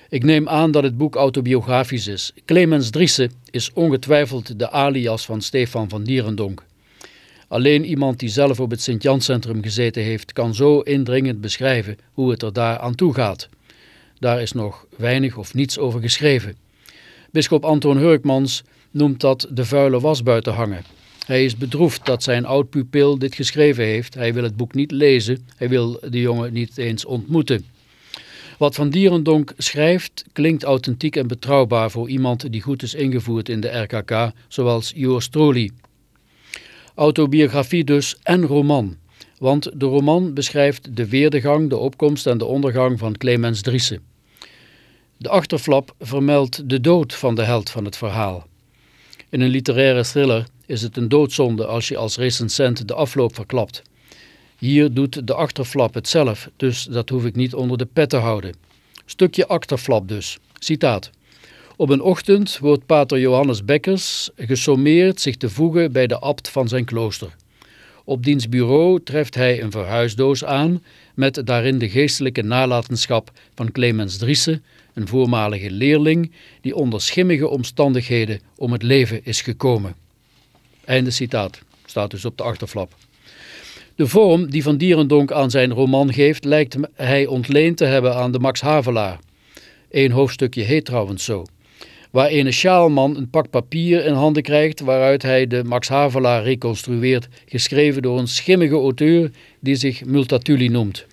Ik neem aan dat het boek autobiografisch is. Clemens Driessen is ongetwijfeld de alias van Stefan van Dierendonk. Alleen iemand die zelf op het Sint-Janscentrum gezeten heeft, kan zo indringend beschrijven hoe het er daar aan toe gaat. Daar is nog weinig of niets over geschreven. Bisschop Anton Hurkmans noemt dat de vuile was buiten hangen. Hij is bedroefd dat zijn oud-pupil dit geschreven heeft. Hij wil het boek niet lezen, hij wil de jongen niet eens ontmoeten. Wat Van Dierendonk schrijft klinkt authentiek en betrouwbaar voor iemand die goed is ingevoerd in de RKK, zoals Joost Trolli. Autobiografie dus en roman, want de roman beschrijft de weerdegang, de opkomst en de ondergang van Clemens Driessen. De achterflap vermeldt de dood van de held van het verhaal. In een literaire thriller is het een doodzonde als je als recensent de afloop verklapt. Hier doet de achterflap het zelf, dus dat hoef ik niet onder de pet te houden. Stukje achterflap dus. Citaat. Op een ochtend wordt pater Johannes Bekkers gesommeerd zich te voegen bij de abt van zijn klooster. Op diens bureau treft hij een verhuisdoos aan met daarin de geestelijke nalatenschap van Clemens Driessen, een voormalige leerling die onder schimmige omstandigheden om het leven is gekomen. Einde citaat, staat dus op de achterflap. De vorm die Van Dierendonk aan zijn roman geeft lijkt hij ontleend te hebben aan de Max Havelaar. Eén hoofdstukje heet trouwens zo. Waar een sjaalman een pak papier in handen krijgt waaruit hij de Max Havelaar reconstrueert, geschreven door een schimmige auteur die zich Multatuli noemt.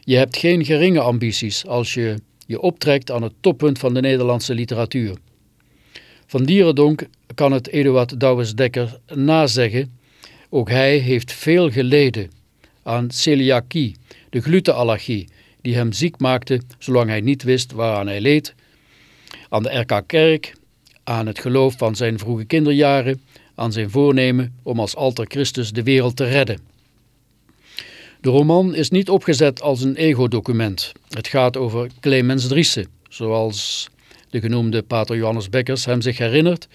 Je hebt geen geringe ambities als je je optrekt aan het toppunt van de Nederlandse literatuur. Van Dierendonk kan het Eduard Douwes-Dekker nazeggen ook hij heeft veel geleden aan celiakie, de glutenallergie, die hem ziek maakte zolang hij niet wist waaraan hij leed, aan de RK Kerk, aan het geloof van zijn vroege kinderjaren, aan zijn voornemen om als alter Christus de wereld te redden. De roman is niet opgezet als een ego-document. Het gaat over Clemens Driessen, zoals de genoemde pater Johannes Bekkers hem zich herinnert,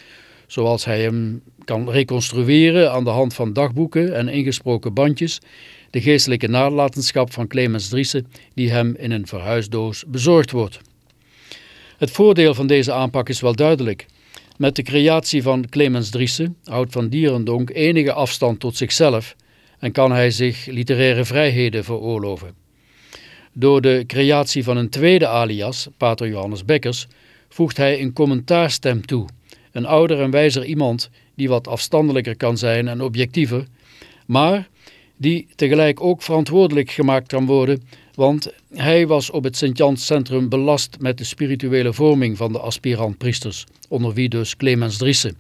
zoals hij hem kan reconstrueren aan de hand van dagboeken en ingesproken bandjes, de geestelijke nalatenschap van Clemens Driessen die hem in een verhuisdoos bezorgd wordt. Het voordeel van deze aanpak is wel duidelijk. Met de creatie van Clemens Driessen houdt Van Dierendonk enige afstand tot zichzelf en kan hij zich literaire vrijheden veroorloven. Door de creatie van een tweede alias, Pater Johannes Bekkers, voegt hij een commentaarstem toe, een ouder en wijzer iemand die wat afstandelijker kan zijn en objectiever, maar die tegelijk ook verantwoordelijk gemaakt kan worden, want hij was op het Sint-Jans Centrum belast met de spirituele vorming van de aspirant-priesters, onder wie dus Clemens Driessen.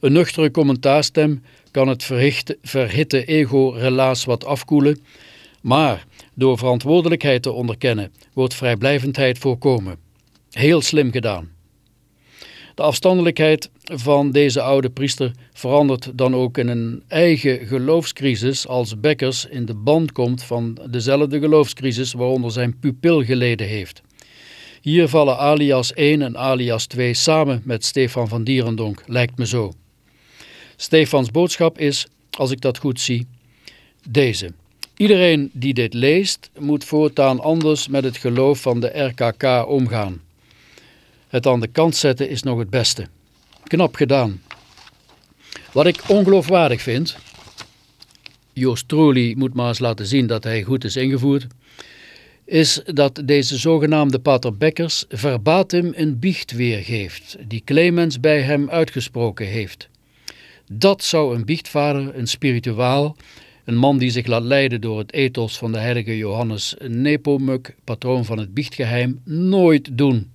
Een nuchtere commentaarstem kan het verhitte, verhitte ego-relaas wat afkoelen, maar door verantwoordelijkheid te onderkennen wordt vrijblijvendheid voorkomen. Heel slim gedaan. De afstandelijkheid van deze oude priester verandert dan ook in een eigen geloofscrisis als Bekkers in de band komt van dezelfde geloofscrisis waaronder zijn pupil geleden heeft. Hier vallen alias 1 en alias 2 samen met Stefan van Dierendonk, lijkt me zo. Stefans boodschap is, als ik dat goed zie, deze. Iedereen die dit leest moet voortaan anders met het geloof van de RKK omgaan. Het aan de kant zetten is nog het beste. Knap gedaan. Wat ik ongeloofwaardig vind, Joost Trolli moet maar eens laten zien dat hij goed is ingevoerd, is dat deze zogenaamde pater Bekkers verbatim een biecht weergeeft, die Clemens bij hem uitgesproken heeft. Dat zou een biechtvader, een spirituaal, een man die zich laat leiden door het ethos van de heilige Johannes Nepomuk, patroon van het biechtgeheim, nooit doen.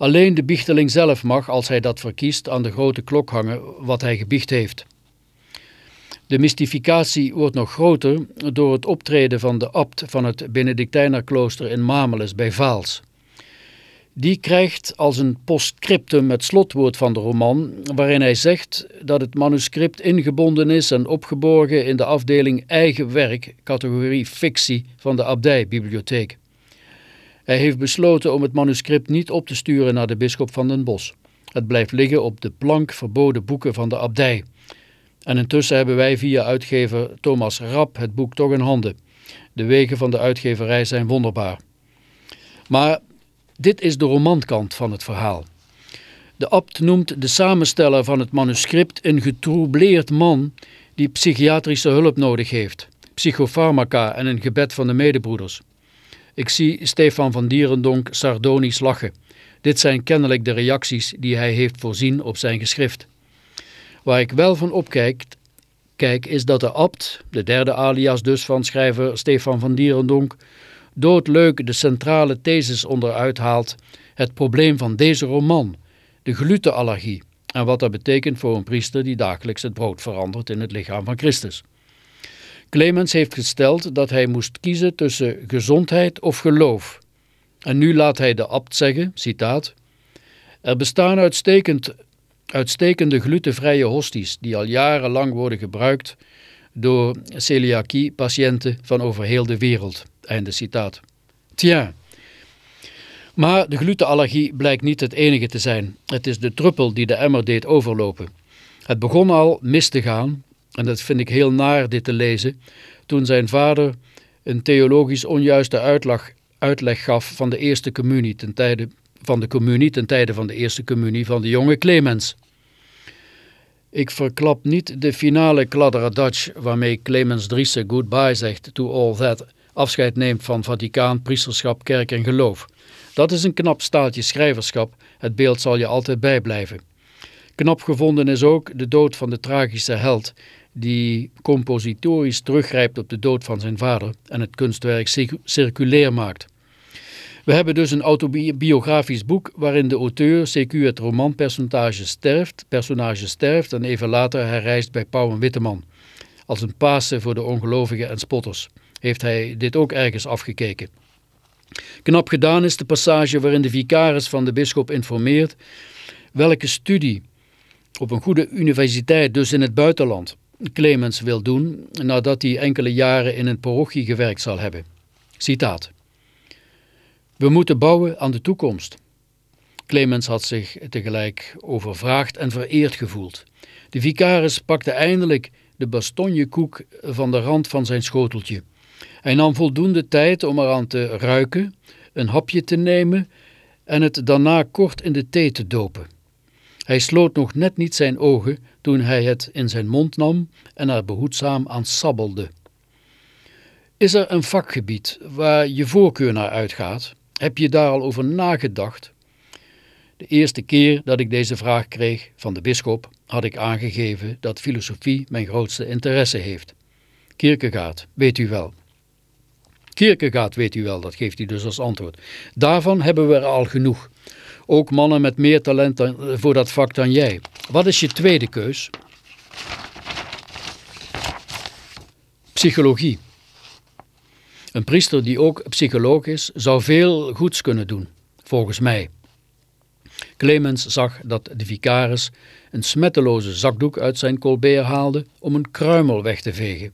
Alleen de biehteling zelf mag, als hij dat verkiest, aan de grote klok hangen wat hij gebiecht heeft. De mystificatie wordt nog groter door het optreden van de abt van het Benedictijnerklooster in Mameles bij Vaals. Die krijgt als een postscriptum het slotwoord van de roman, waarin hij zegt dat het manuscript ingebonden is en opgeborgen in de afdeling eigen werk, categorie fictie van de abdijbibliotheek. Hij heeft besloten om het manuscript niet op te sturen naar de bisschop van den Bosch. Het blijft liggen op de plank verboden boeken van de abdij. En intussen hebben wij via uitgever Thomas Rapp het boek toch in handen. De wegen van de uitgeverij zijn wonderbaar. Maar dit is de romankant van het verhaal. De abt noemt de samensteller van het manuscript een getroubleerd man die psychiatrische hulp nodig heeft, psychofarmaca en een gebed van de medebroeders. Ik zie Stefan van Dierendonk sardonisch lachen. Dit zijn kennelijk de reacties die hij heeft voorzien op zijn geschrift. Waar ik wel van opkijk kijk, is dat de abt, de derde alias dus van schrijver Stefan van Dierendonk, doodleuk de centrale thesis onderuit haalt, het probleem van deze roman, de glutenallergie, en wat dat betekent voor een priester die dagelijks het brood verandert in het lichaam van Christus. Clemens heeft gesteld dat hij moest kiezen tussen gezondheid of geloof. En nu laat hij de abt zeggen, citaat, Er bestaan uitstekend, uitstekende glutenvrije hosties die al jarenlang worden gebruikt door celiakie-patiënten van over heel de wereld. Einde citaat. Tja. Maar de glutenallergie blijkt niet het enige te zijn. Het is de druppel die de emmer deed overlopen. Het begon al mis te gaan, en dat vind ik heel naar dit te lezen, toen zijn vader een theologisch onjuiste uitleg, uitleg gaf van de eerste communie ten tijde van de communie ten tijde van de eerste communie van de jonge Clemens. Ik verklap niet de finale kladderadatsch waarmee Clemens Driessen goodbye zegt to all that, afscheid neemt van Vaticaan, priesterschap, kerk en geloof. Dat is een knap staaltje schrijverschap, het beeld zal je altijd bijblijven. Knap gevonden is ook de dood van de tragische held, die compositorisch teruggrijpt op de dood van zijn vader en het kunstwerk circulair maakt. We hebben dus een autobiografisch boek waarin de auteur CQ het romanpersonage sterft, personage sterft en even later herrijst bij Pauw en Witteman. Als een Pasen voor de ongelovigen en spotters. Heeft hij dit ook ergens afgekeken. Knap gedaan is de passage waarin de vicaris van de bisschop informeert welke studie op een goede universiteit, dus in het buitenland, Clemens wil doen nadat hij enkele jaren in een parochie gewerkt zal hebben. Citaat. We moeten bouwen aan de toekomst. Clemens had zich tegelijk overvraagd en vereerd gevoeld. De vicaris pakte eindelijk de bastonjekoek van de rand van zijn schoteltje. Hij nam voldoende tijd om eraan te ruiken, een hapje te nemen en het daarna kort in de thee te dopen. Hij sloot nog net niet zijn ogen toen hij het in zijn mond nam en er behoedzaam aan sabbelde. Is er een vakgebied waar je voorkeur naar uitgaat? Heb je daar al over nagedacht? De eerste keer dat ik deze vraag kreeg van de bisschop had ik aangegeven dat filosofie mijn grootste interesse heeft. Kierkegaard, weet u wel. Kierkegaard, weet u wel, dat geeft hij dus als antwoord. Daarvan hebben we er al genoeg. Ook mannen met meer talent voor dat vak dan jij. Wat is je tweede keus? Psychologie. Een priester die ook psycholoog is, zou veel goeds kunnen doen, volgens mij. Clemens zag dat de vicaris een smetteloze zakdoek uit zijn colbert haalde om een kruimel weg te vegen.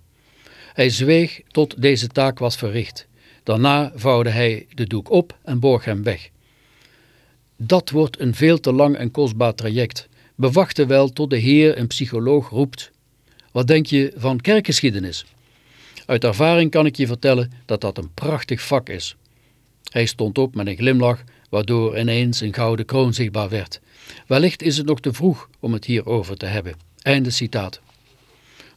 Hij zweeg tot deze taak was verricht. Daarna vouwde hij de doek op en borg hem weg. Dat wordt een veel te lang en kostbaar traject. Bewachten wel tot de Heer een psycholoog roept. Wat denk je van kerkgeschiedenis? Uit ervaring kan ik je vertellen dat dat een prachtig vak is. Hij stond op met een glimlach, waardoor ineens een gouden kroon zichtbaar werd. Wellicht is het nog te vroeg om het hierover te hebben. Einde citaat.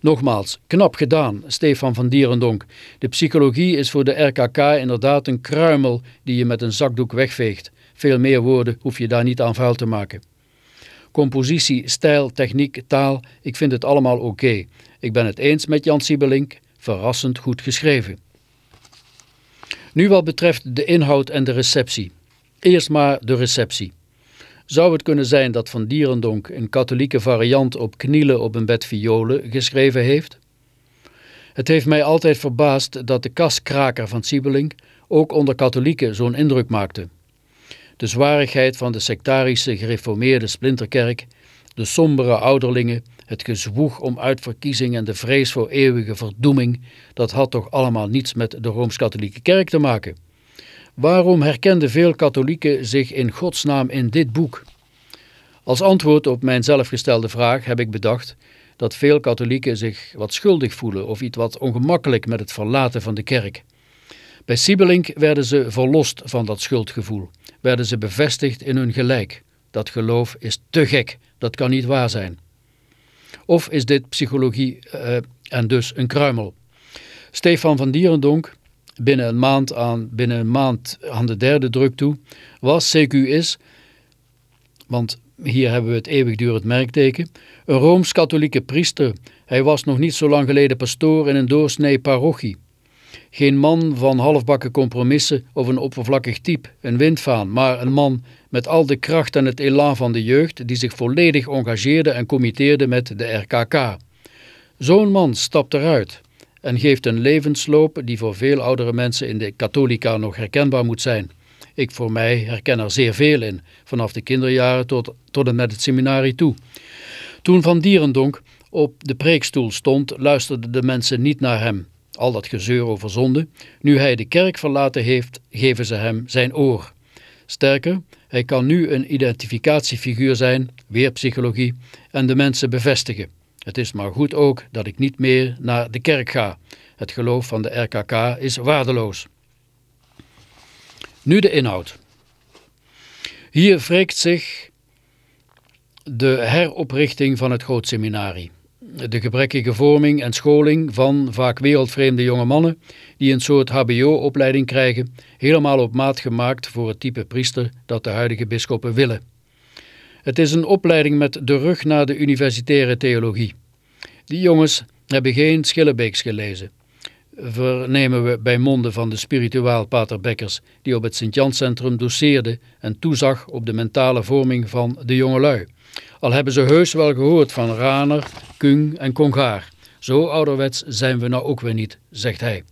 Nogmaals, knap gedaan, Stefan van Dierendonk. De psychologie is voor de RKK inderdaad een kruimel die je met een zakdoek wegveegt. Veel meer woorden hoef je daar niet aan vuil te maken. Compositie, stijl, techniek, taal, ik vind het allemaal oké. Ik ben het eens met Jan Siebelink, verrassend goed geschreven. Nu wat betreft de inhoud en de receptie. Eerst maar de receptie. Zou het kunnen zijn dat Van Dierendonk een katholieke variant op knielen op een bed violen geschreven heeft? Het heeft mij altijd verbaasd dat de kaskraker van Siebelink ook onder katholieken zo'n indruk maakte. De zwarigheid van de sectarische gereformeerde splinterkerk, de sombere ouderlingen, het gezwoeg om uitverkiezing en de vrees voor eeuwige verdoeming, dat had toch allemaal niets met de Rooms-Katholieke Kerk te maken. Waarom herkenden veel katholieken zich in godsnaam in dit boek? Als antwoord op mijn zelfgestelde vraag heb ik bedacht dat veel katholieken zich wat schuldig voelen of iets wat ongemakkelijk met het verlaten van de kerk. Bij Siebelink werden ze verlost van dat schuldgevoel, werden ze bevestigd in hun gelijk. Dat geloof is te gek, dat kan niet waar zijn. Of is dit psychologie uh, en dus een kruimel? Stefan van Dierendonk, binnen een maand aan, binnen een maand aan de derde druk toe, was CQ is, want hier hebben we het eeuwigdurend merkteken, een Rooms-katholieke priester. Hij was nog niet zo lang geleden pastoor in een doorsnee parochie. Geen man van halfbakken compromissen of een oppervlakkig type, een windvaan, maar een man met al de kracht en het elan van de jeugd die zich volledig engageerde en committeerde met de RKK. Zo'n man stapt eruit en geeft een levensloop die voor veel oudere mensen in de katholica nog herkenbaar moet zijn. Ik voor mij herken er zeer veel in, vanaf de kinderjaren tot, tot en met het seminarie toe. Toen Van Dierendonk op de preekstoel stond, luisterden de mensen niet naar hem. Al dat gezeur over zonde. Nu hij de kerk verlaten heeft, geven ze hem zijn oor. Sterker, hij kan nu een identificatiefiguur zijn, weer psychologie, en de mensen bevestigen. Het is maar goed ook dat ik niet meer naar de kerk ga. Het geloof van de RKK is waardeloos. Nu de inhoud. Hier wreekt zich de heroprichting van het grootseminarie. De gebrekkige vorming en scholing van vaak wereldvreemde jonge mannen die een soort hbo-opleiding krijgen, helemaal op maat gemaakt voor het type priester dat de huidige bisschoppen willen. Het is een opleiding met de rug naar de universitaire theologie. Die jongens hebben geen Schillebeeks gelezen vernemen we bij monden van de spirituaal Pater Bekkers, die op het Sint-Janscentrum doseerde en toezag op de mentale vorming van de jongelui. Al hebben ze heus wel gehoord van Raner, Kung en Congaar. Zo ouderwets zijn we nou ook weer niet, zegt hij.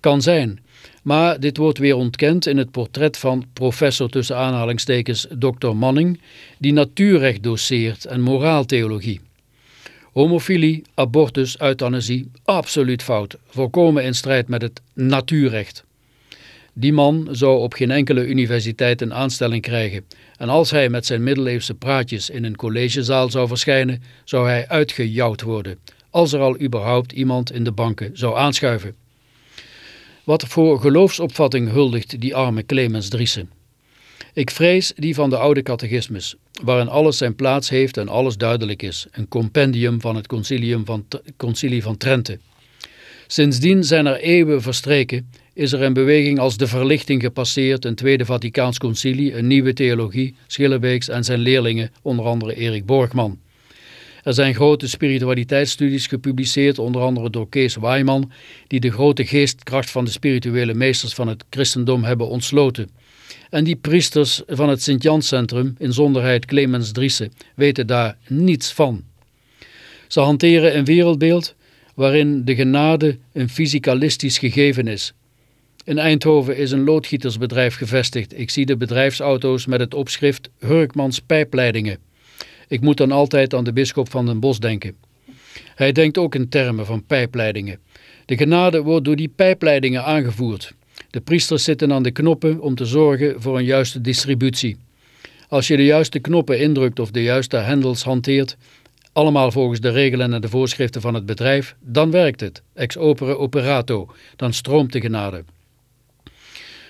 Kan zijn, maar dit wordt weer ontkend in het portret van professor tussen aanhalingstekens Dr. Manning, die natuurrecht doseert en moraaltheologie. Homofilie, abortus, euthanasie, absoluut fout. Volkomen in strijd met het natuurrecht. Die man zou op geen enkele universiteit een aanstelling krijgen. En als hij met zijn middeleeuwse praatjes in een collegezaal zou verschijnen, zou hij uitgejouwd worden. Als er al überhaupt iemand in de banken zou aanschuiven. Wat voor geloofsopvatting huldigt die arme Clemens Driessen? Ik vrees die van de oude catechismus, waarin alles zijn plaats heeft en alles duidelijk is, een compendium van het concilium van, concilie van Trente. Sindsdien zijn er eeuwen verstreken, is er een beweging als de verlichting gepasseerd, een tweede Vaticaans concilie, een nieuwe theologie, Schillebeeks en zijn leerlingen, onder andere Erik Borgman. Er zijn grote spiritualiteitsstudies gepubliceerd, onder andere door Kees Waaiman, die de grote geestkracht van de spirituele meesters van het christendom hebben ontsloten. En die priesters van het Sint-Janscentrum, inzonderheid Clemens Driessen, weten daar niets van. Ze hanteren een wereldbeeld waarin de genade een fysicalistisch gegeven is. In Eindhoven is een loodgietersbedrijf gevestigd. Ik zie de bedrijfsauto's met het opschrift Hurkmans pijpleidingen. Ik moet dan altijd aan de bisschop van den Bosch denken. Hij denkt ook in termen van pijpleidingen. De genade wordt door die pijpleidingen aangevoerd. De priesters zitten aan de knoppen om te zorgen voor een juiste distributie. Als je de juiste knoppen indrukt of de juiste hendels hanteert, allemaal volgens de regelen en de voorschriften van het bedrijf, dan werkt het. Ex opere operato, dan stroomt de genade.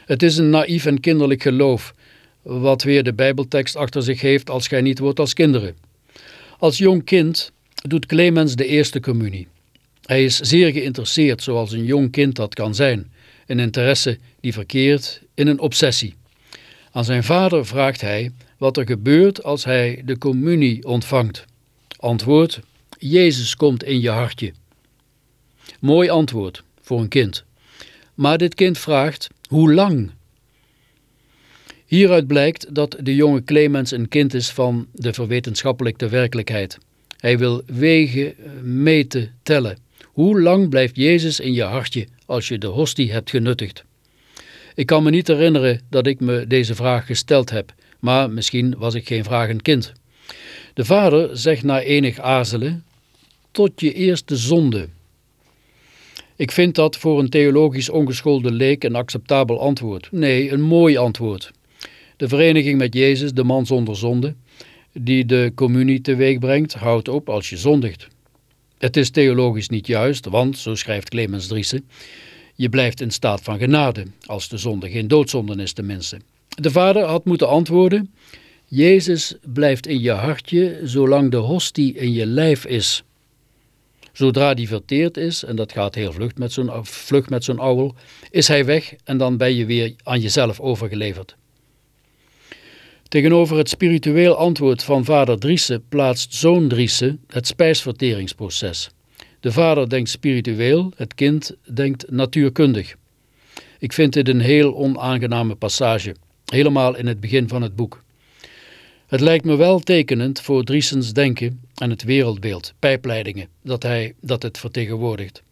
Het is een naïef en kinderlijk geloof, wat weer de bijbeltekst achter zich heeft als gij niet wordt als kinderen. Als jong kind doet Clemens de eerste communie. Hij is zeer geïnteresseerd zoals een jong kind dat kan zijn een interesse die verkeert in een obsessie. Aan zijn vader vraagt hij wat er gebeurt als hij de communie ontvangt. Antwoord, Jezus komt in je hartje. Mooi antwoord voor een kind. Maar dit kind vraagt, hoe lang? Hieruit blijkt dat de jonge Clemens een kind is van de verwetenschappelijke werkelijkheid. Hij wil wegen, meten, tellen. Hoe lang blijft Jezus in je hartje als je de hostie hebt genuttigd? Ik kan me niet herinneren dat ik me deze vraag gesteld heb, maar misschien was ik geen vragend kind. De vader zegt na enig aarzelen, tot je eerste zonde. Ik vind dat voor een theologisch ongeschoolde leek een acceptabel antwoord. Nee, een mooi antwoord. De vereniging met Jezus, de man zonder zonde, die de communie teweeg brengt, houdt op als je zondigt. Het is theologisch niet juist, want, zo schrijft Clemens Driessen, je blijft in staat van genade, als de zonde geen doodzonde is tenminste. De vader had moeten antwoorden, Jezus blijft in je hartje zolang de hostie in je lijf is. Zodra die verteerd is, en dat gaat heel vlug met zo'n vlug met zo'n ouwel, is hij weg en dan ben je weer aan jezelf overgeleverd. Tegenover het spiritueel antwoord van vader Driessen plaatst zoon Driessen het spijsverteringsproces. De vader denkt spiritueel, het kind denkt natuurkundig. Ik vind dit een heel onaangename passage, helemaal in het begin van het boek. Het lijkt me wel tekenend voor Driessens denken en het wereldbeeld, pijpleidingen, dat, hij, dat het vertegenwoordigt.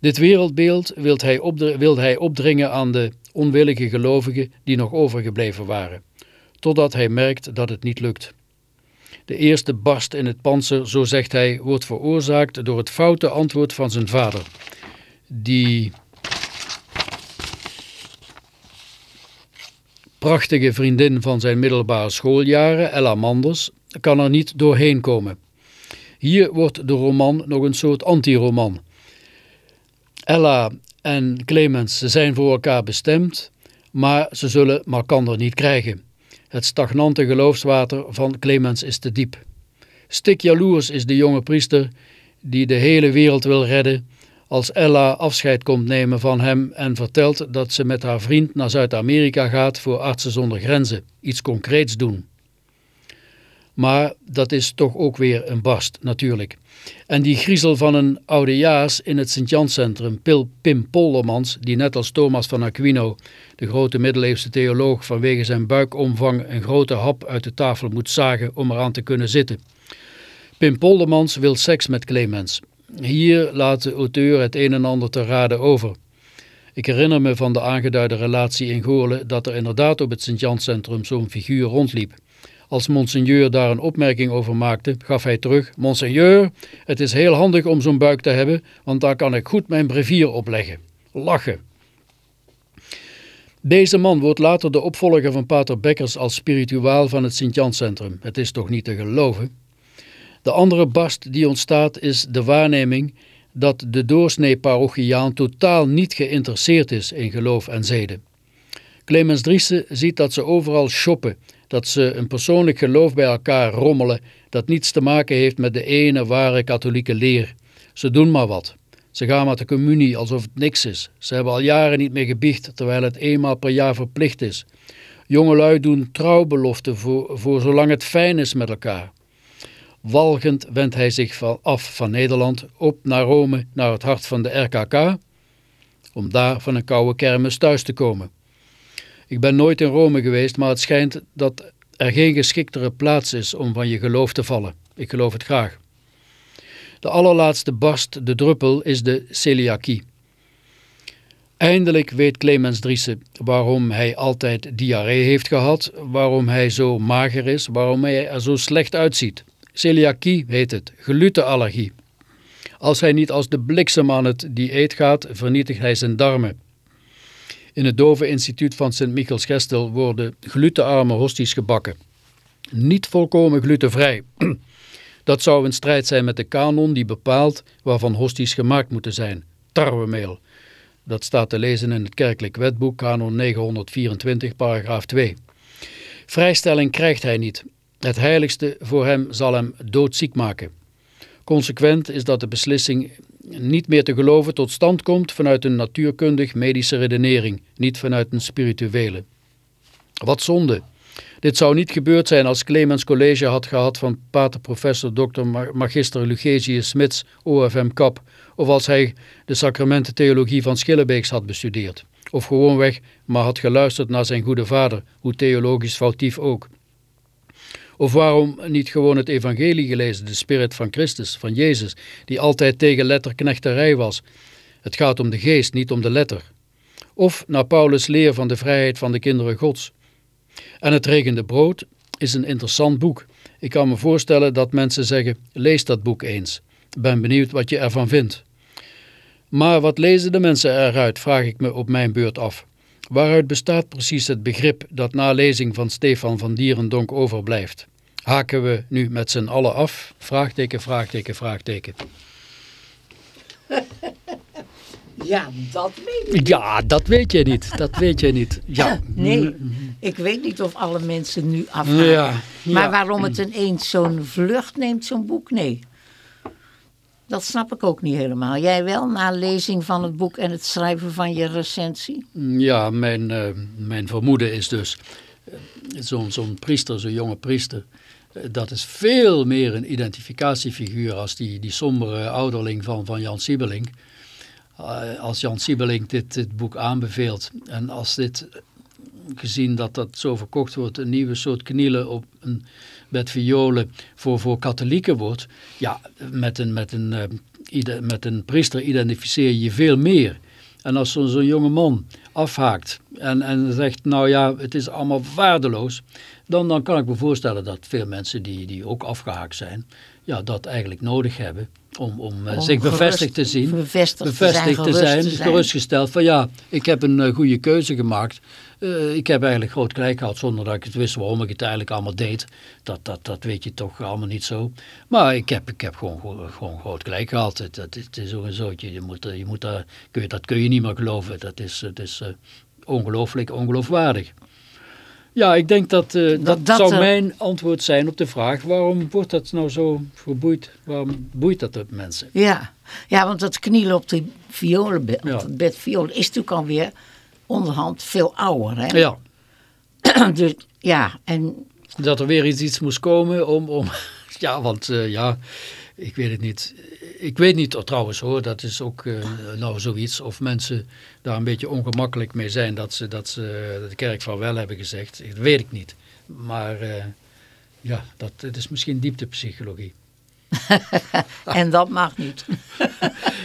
Dit wereldbeeld wil hij, wil hij opdringen aan de onwillige gelovigen die nog overgebleven waren, totdat hij merkt dat het niet lukt. De eerste barst in het panzer, zo zegt hij, wordt veroorzaakt door het foute antwoord van zijn vader, die prachtige vriendin van zijn middelbare schooljaren, Ella Manders, kan er niet doorheen komen. Hier wordt de roman nog een soort antiroman. Ella en Clemens zijn voor elkaar bestemd, maar ze zullen Markander niet krijgen. Het stagnante geloofswater van Clemens is te diep. Stik jaloers is de jonge priester die de hele wereld wil redden als Ella afscheid komt nemen van hem en vertelt dat ze met haar vriend naar Zuid-Amerika gaat voor Artsen zonder Grenzen, iets concreets doen. Maar dat is toch ook weer een barst, natuurlijk. En die griezel van een oudejaars in het Sint-Janscentrum, Pim Poldermans, die net als Thomas van Aquino, de grote middeleeuwse theoloog, vanwege zijn buikomvang een grote hap uit de tafel moet zagen om eraan te kunnen zitten. Pim Poldermans wil seks met Clemens. Hier laat de auteur het een en ander te raden over. Ik herinner me van de aangeduide relatie in Goorlen dat er inderdaad op het Sint-Janscentrum zo'n figuur rondliep. Als monseigneur daar een opmerking over maakte, gaf hij terug, Monseigneur, het is heel handig om zo'n buik te hebben, want daar kan ik goed mijn brevier opleggen. Lachen. Deze man wordt later de opvolger van pater Bekkers als spirituaal van het Sint-Janscentrum. Het is toch niet te geloven? De andere barst die ontstaat is de waarneming dat de doorsnee parochiaan totaal niet geïnteresseerd is in geloof en zeden. Clemens Driessen ziet dat ze overal shoppen, dat ze een persoonlijk geloof bij elkaar rommelen dat niets te maken heeft met de ene ware katholieke leer. Ze doen maar wat. Ze gaan met de communie alsof het niks is. Ze hebben al jaren niet meer gebiecht, terwijl het eenmaal per jaar verplicht is. Jongelui doen trouwbeloften voor, voor zolang het fijn is met elkaar. Walgend wendt hij zich af van Nederland op naar Rome, naar het hart van de RKK, om daar van een koude kermis thuis te komen. Ik ben nooit in Rome geweest, maar het schijnt dat er geen geschiktere plaats is om van je geloof te vallen. Ik geloof het graag. De allerlaatste barst, de druppel, is de celiakie. Eindelijk weet Clemens Driessen waarom hij altijd diarree heeft gehad, waarom hij zo mager is, waarom hij er zo slecht uitziet. Celiakie heet het, glutenallergie. Als hij niet als de bliksem aan het dieet gaat, vernietigt hij zijn darmen. In het Dove Instituut van Sint Michels Gestel worden glutenarme hosties gebakken. Niet volkomen glutenvrij. (clears throat) Dat zou een strijd zijn met de kanon die bepaalt waarvan hosties gemaakt moeten zijn. Tarwemeel. Dat staat te lezen in het kerkelijk wetboek, kanon 924, paragraaf 2. Vrijstelling krijgt hij niet. Het heiligste voor hem zal hem doodziek maken. Consequent is dat de beslissing niet meer te geloven tot stand komt vanuit een natuurkundig medische redenering, niet vanuit een spirituele. Wat zonde. Dit zou niet gebeurd zijn als Clemens college had gehad van pater professor dr. magister Lugesius Smits, OFM Kap, of als hij de sacramententheologie van Schillebeeks had bestudeerd. Of gewoonweg maar had geluisterd naar zijn goede vader, hoe theologisch foutief ook. Of waarom niet gewoon het evangelie gelezen, de spirit van Christus, van Jezus, die altijd tegen letterknechterij was. Het gaat om de geest, niet om de letter. Of naar Paulus' leer van de vrijheid van de kinderen gods. En het regende brood is een interessant boek. Ik kan me voorstellen dat mensen zeggen, lees dat boek eens. Ben benieuwd wat je ervan vindt. Maar wat lezen de mensen eruit, vraag ik me op mijn beurt af. Waaruit bestaat precies het begrip dat na lezing van Stefan van Dierendonk overblijft? Haken we nu met z'n allen af? Vraagteken, vraagteken, vraagteken. (laughs) Ja, dat weet ik. Ja, dat weet je niet. Dat weet je niet. Ja. (laughs) Nee, ik weet niet of alle mensen nu afgaan. Ja, Maar waarom het ineens zo'n vlucht neemt, zo'n boek, nee. Dat snap ik ook niet helemaal. Jij wel, na lezing van het boek en het schrijven van je recensie? Ja, mijn, eh, mijn vermoeden is dus, eh, zo'n priester, zo'n jonge priester, eh, dat is veel meer een identificatiefiguur als die, die sombere ouderling van, van Jan Siebelink. Als Jan Siebelink dit, dit boek aanbeveelt en als dit, gezien dat dat zo verkocht wordt, een nieuwe soort knielen op een bed violen voor, voor katholieken wordt, ja, met een, met, een, eh, met een priester identificeer je veel meer. En als zo'n zo'n jonge man afhaakt en, en zegt, nou ja, het is allemaal waardeloos, dan, dan kan ik me voorstellen dat veel mensen die, die ook afgehaakt zijn, ja, dat eigenlijk nodig hebben om, om, eh, Om zich bevestigd te zien. bevestigd zijn, te zijn. gerustgesteld van ja, ik heb een eh, goede keuze gemaakt. Eh, ik heb eigenlijk groot gelijk gehad zonder dat ik het wist waarom ik het eigenlijk allemaal deed. Dat, dat, dat weet je toch allemaal niet zo. Maar ik heb, ik heb gewoon, gewoon, groot gelijk gehad. Het, het, het is zootje. Je moet, eh, je moet daar, kun je, dat kun je niet meer geloven. Dat is, het is eh, ongelooflijk, ongeloofwaardig. Ja, ik denk dat dat, dat zou mijn antwoord zijn op de vraag... waarom wordt dat nou zo geboeid? Waarom boeit dat de mensen? Ja. ja, want dat knielen op de op het bed violen is natuurlijk alweer onderhand veel ouder. Hè? Ja, (clears throat) dus, ja, en dat er weer iets, iets moest komen om... om (laughs) ja, want eh, ja, ik weet het niet. Ik weet niet oh, trouwens hoor, dat is ook eh, nou zoiets. Of mensen daar een beetje ongemakkelijk mee zijn dat ze, dat ze de kerk van wel hebben gezegd. Dat weet ik niet. Maar eh, ja, dat, het is misschien dieptepsychologie. En dat mag niet. (laughs)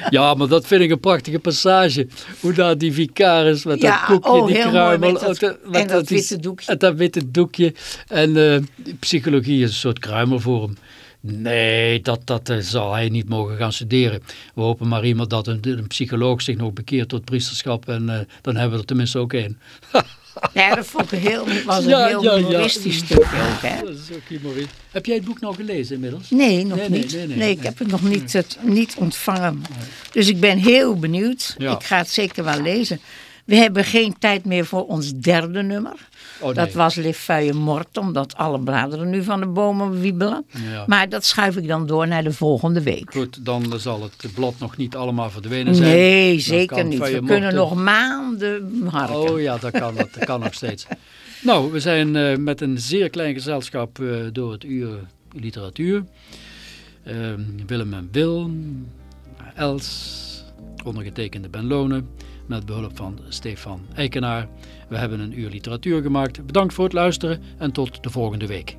Ja, maar dat vind ik een prachtige passage. Hoe daar die vicaris met Ja, dat koekje, oh, die kruimel. mooi met dat- met en dat die- witte doekje. en dat witte doekje. En eh, psychologie is een soort kruimel voor hem. Nee, dat, dat eh, zal hij niet mogen gaan studeren. We hopen maar iemand dat een, een psycholoog zich nog bekeert tot priesterschap. En eh, dan hebben we er tenminste ook één. (laughs) Ja, dat vond ik heel, was een Ja, heel ja, ja. humoristisch stukje ook. Hè? Dat is ook humoristisch. Heb jij het boek nou gelezen inmiddels? Nee, nog Nee, niet. nee, Nee, nee, ik nee. heb het nog niet, het, niet ontvangen. Dus ik ben heel benieuwd. Ja. Ik ga het zeker wel lezen. We hebben geen tijd meer voor ons derde nummer. Oh, nee. Dat was Le Feuille Mort, omdat alle bladeren nu van de bomen wiebelen. Ja. Maar dat schuif ik dan door naar de volgende week. Goed, dan zal het blad nog niet allemaal verdwenen zijn. Nee, Dan zeker niet. We kunnen nog maanden harken. Oh ja, dat kan, dat kan nog steeds. (laughs) Nou, we zijn eh, met een zeer klein gezelschap eh, door het uur literatuur. Ehm, Willem en Wil, Els, ondergetekende Ben Lonen, met behulp van Stefan Eikenaar. We hebben een uur literatuur gemaakt. Bedankt voor het luisteren en tot de volgende week.